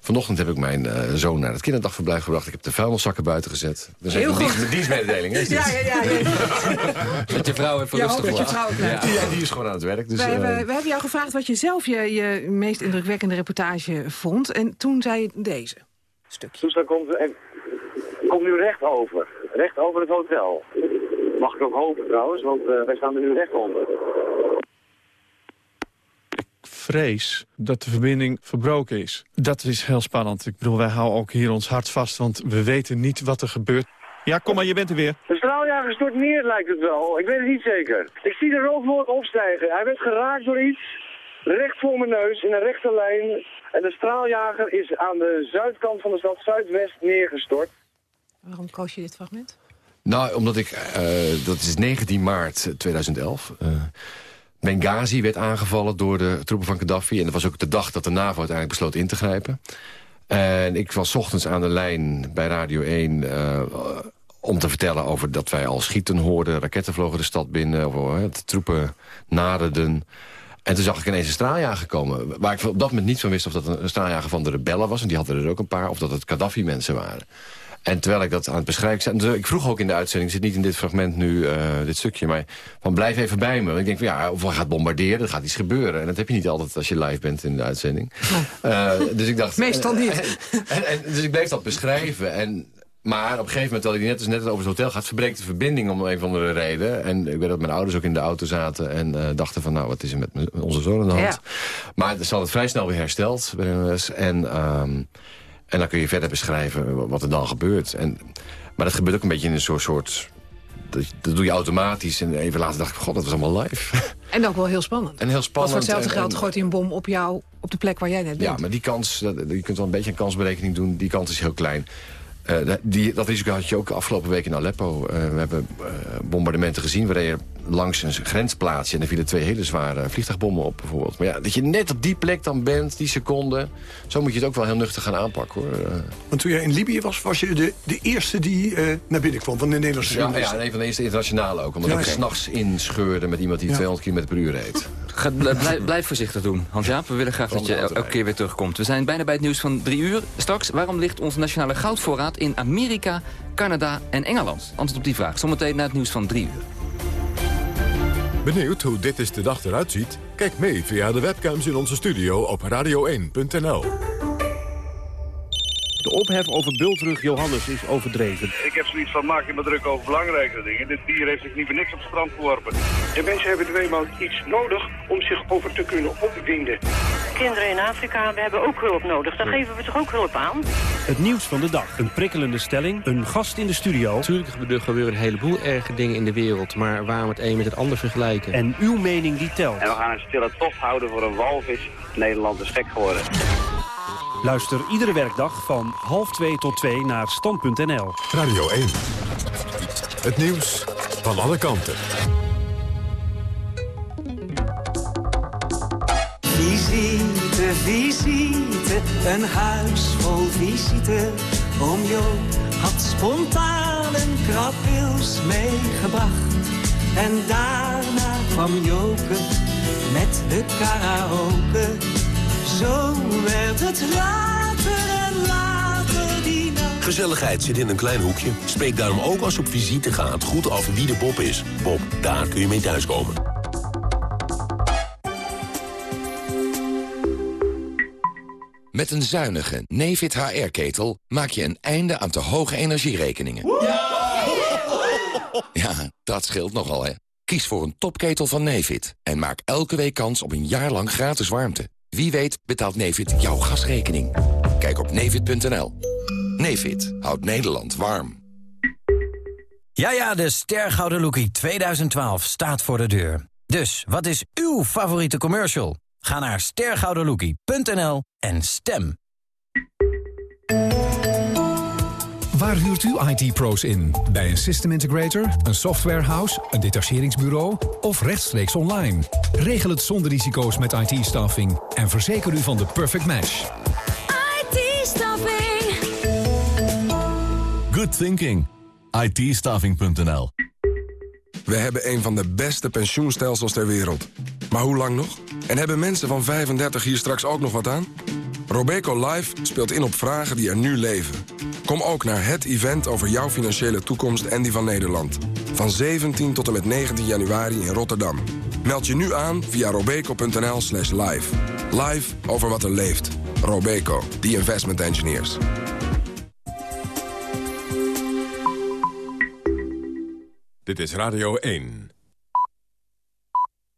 vanochtend heb ik mijn eh, zoon naar het kinderdagverblijf gebracht. Ik heb de vuilniszakken buiten gezet. Dus Heel goed. dienst- dienstmededeling. Hè, is dit? Ja, ja, ja. ja. Dat je vrouw even Ja, rustig dat je vrouw ja, die is gewoon aan het werk. Dus, we, eh, hebben, we hebben jou gevraagd wat je zelf je, je meest indrukwekkende reportage vond. En toen zei je deze. Toestel komt, en, komt nu recht over. Recht over het hotel. Mag ik ook hopen trouwens, want eh, wij staan er nu recht onder. vrees dat de verbinding verbroken is. Dat is heel spannend. Ik bedoel, wij houden ook hier ons hart vast, want we weten niet wat er gebeurt. Ja, kom maar, je bent er weer. De straaljager stort neer, lijkt het wel. Ik weet het niet zeker. Ik zie de rookvlok opstijgen. Hij werd geraakt door iets, recht voor mijn neus, in een rechte lijn. En de straaljager is aan de zuidkant van de stad Zuidwest neergestort. Waarom koos je dit fragment? Nou, omdat ik... eh, dat is 19 maart 2011. eh Benghazi werd aangevallen door de troepen van Gaddafi. En dat was ook de dag dat de NAVO uiteindelijk besloot in te grijpen. En ik was ochtends aan de lijn bij Radio 1... eh, om te vertellen over dat wij al schieten hoorden. Raketten vlogen de stad binnen. Of, eh, de troepen naderden. En toen zag ik ineens een straaljager komen. Waar ik op dat moment niet van wist of dat een straaljager van de rebellen was. En die hadden er ook een paar. Of dat het Gaddafi-mensen waren. En terwijl ik dat aan het beschrijven... en Ik vroeg ook in de uitzending, zit niet in dit fragment nu, eh, dit stukje... maar van blijf even bij me. Want ik denk van ja, of we gaat bombarderen, er gaat iets gebeuren. En dat heb je niet altijd als je live bent in de uitzending. Eh, dus ik dacht... Meestal niet. En, en, dus ik bleef dat beschrijven. En, maar op een gegeven moment, terwijl hij net, dus net over het hotel gaat... verbreekt de verbinding om een of andere reden. En ik weet dat mijn ouders ook in de auto zaten... en eh, dachten van, nou, wat is er met onze zoon aan de hand? Maar ze hadden het vrij snel weer hersteld bij de NOS. En, ehm, en dan kun je verder beschrijven wat er dan gebeurt. En, maar dat gebeurt ook een beetje in een soort... soort dat, dat doe je automatisch. En even later dacht ik, god, dat was allemaal live. En ook wel heel spannend. En heel Want spannend. voor hetzelfde en- geld gooit hij een bom op jou op de plek waar jij net bent. Ja, maar die kans, dat- je kunt wel een beetje een kansberekening doen. Die kans is heel klein. Dat- die, dat risico had je ook afgelopen week in Aleppo. Eh, we hebben eh, bombardementen gezien. We reden langs een grensplaatsje en er vielen twee hele zware vliegtuigbommen op bijvoorbeeld. Maar ja, dat je net op die plek dan bent, die seconde. Zo moet je het ook wel heel nuchter gaan aanpakken hoor. Want toen jij in Libië was, was je de, de eerste die naar binnen kwam van de Nederlandse ja, journalisten. ja, en een van de eerste internationale ook. Omdat Ja, ik ja. s'nachts inscheurde met iemand die 200 km per uur reed. Ga- Blijf, blijf voorzichtig doen, Hans-Jaap. We willen graag dat je el- elke keer weer terugkomt. We zijn bijna bij het nieuws van drie uur. Straks, waarom ligt onze nationale goudvoorraad in Amerika, Canada en Engeland? Antwoord op die vraag. Zometeen na het nieuws van drie uur. Benieuwd hoe dit is de dag eruit ziet? Kijk mee via de webcams in onze studio op radio1.nl. De ophef over Bultrug Johannes is overdreven. Ik heb zoiets van, maak je maar druk over belangrijke dingen. Dit dier heeft zich niet voor niks op het strand geworpen. De mensen hebben er eenmaal iets nodig om zich over te kunnen opwinden. Kinderen in Afrika we hebben ook hulp nodig. Daar geven we toch ook hulp aan? Het nieuws van de dag. Een prikkelende stelling. Een gast in de studio. Natuurlijk er gebeuren een heleboel erge dingen in de wereld. Maar waarom het een met het ander vergelijken? En uw mening die telt. En we gaan een stille tocht houden voor een walvis. Nederland is gek geworden. Luister iedere werkdag van half twee tot twee naar stand.nl. Radio 1. Het nieuws van alle kanten. Visite, visite, een huis vol visite. Oom Joop had spontaan een krabwils meegebracht. En daarna kwam Joke met de karaoke. Zo werd het later en later die nacht. Gezelligheid zit in een klein hoekje. Spreek daarom ook als je op visite gaat goed af wie de Bob is. Bob, daar kun je mee thuiskomen. Met een zuinige Nefit HR-ketel maak je een einde aan te hoge energierekeningen. Ja, dat scheelt nogal, hè. Kies voor een topketel van Nefit en maak elke week kans op een jaar lang gratis warmte. Wie weet betaalt Nefit jouw gasrekening. Kijk op nefit.nl. Nefit houdt Nederland warm. Ja, ja, de Stergouden Lookie 2012 staat voor de deur. Dus, wat is uw favoriete commercial? Ga naar stergoudenlookie.nl en stem. Waar huurt u IT-pro's in? Bij een system integrator, een softwarehouse, een detacheringsbureau of rechtstreeks online? Regel het zonder risico's met IT-staffing en verzeker u van de perfect match. IT-staffing. Good thinking. itstaffing.nl We hebben een van de beste pensioenstelsels ter wereld. Maar hoe lang nog? En hebben mensen van 35 hier straks ook nog wat aan? Robeco Live speelt in op vragen die er nu leven. Kom ook naar het event over jouw financiële toekomst en die van Nederland. Van 17 tot en met 19 januari in Rotterdam. Meld je nu aan via robeco.nl slash live. Live over wat er leeft. Robeco, the investment engineers. Dit is Radio 1.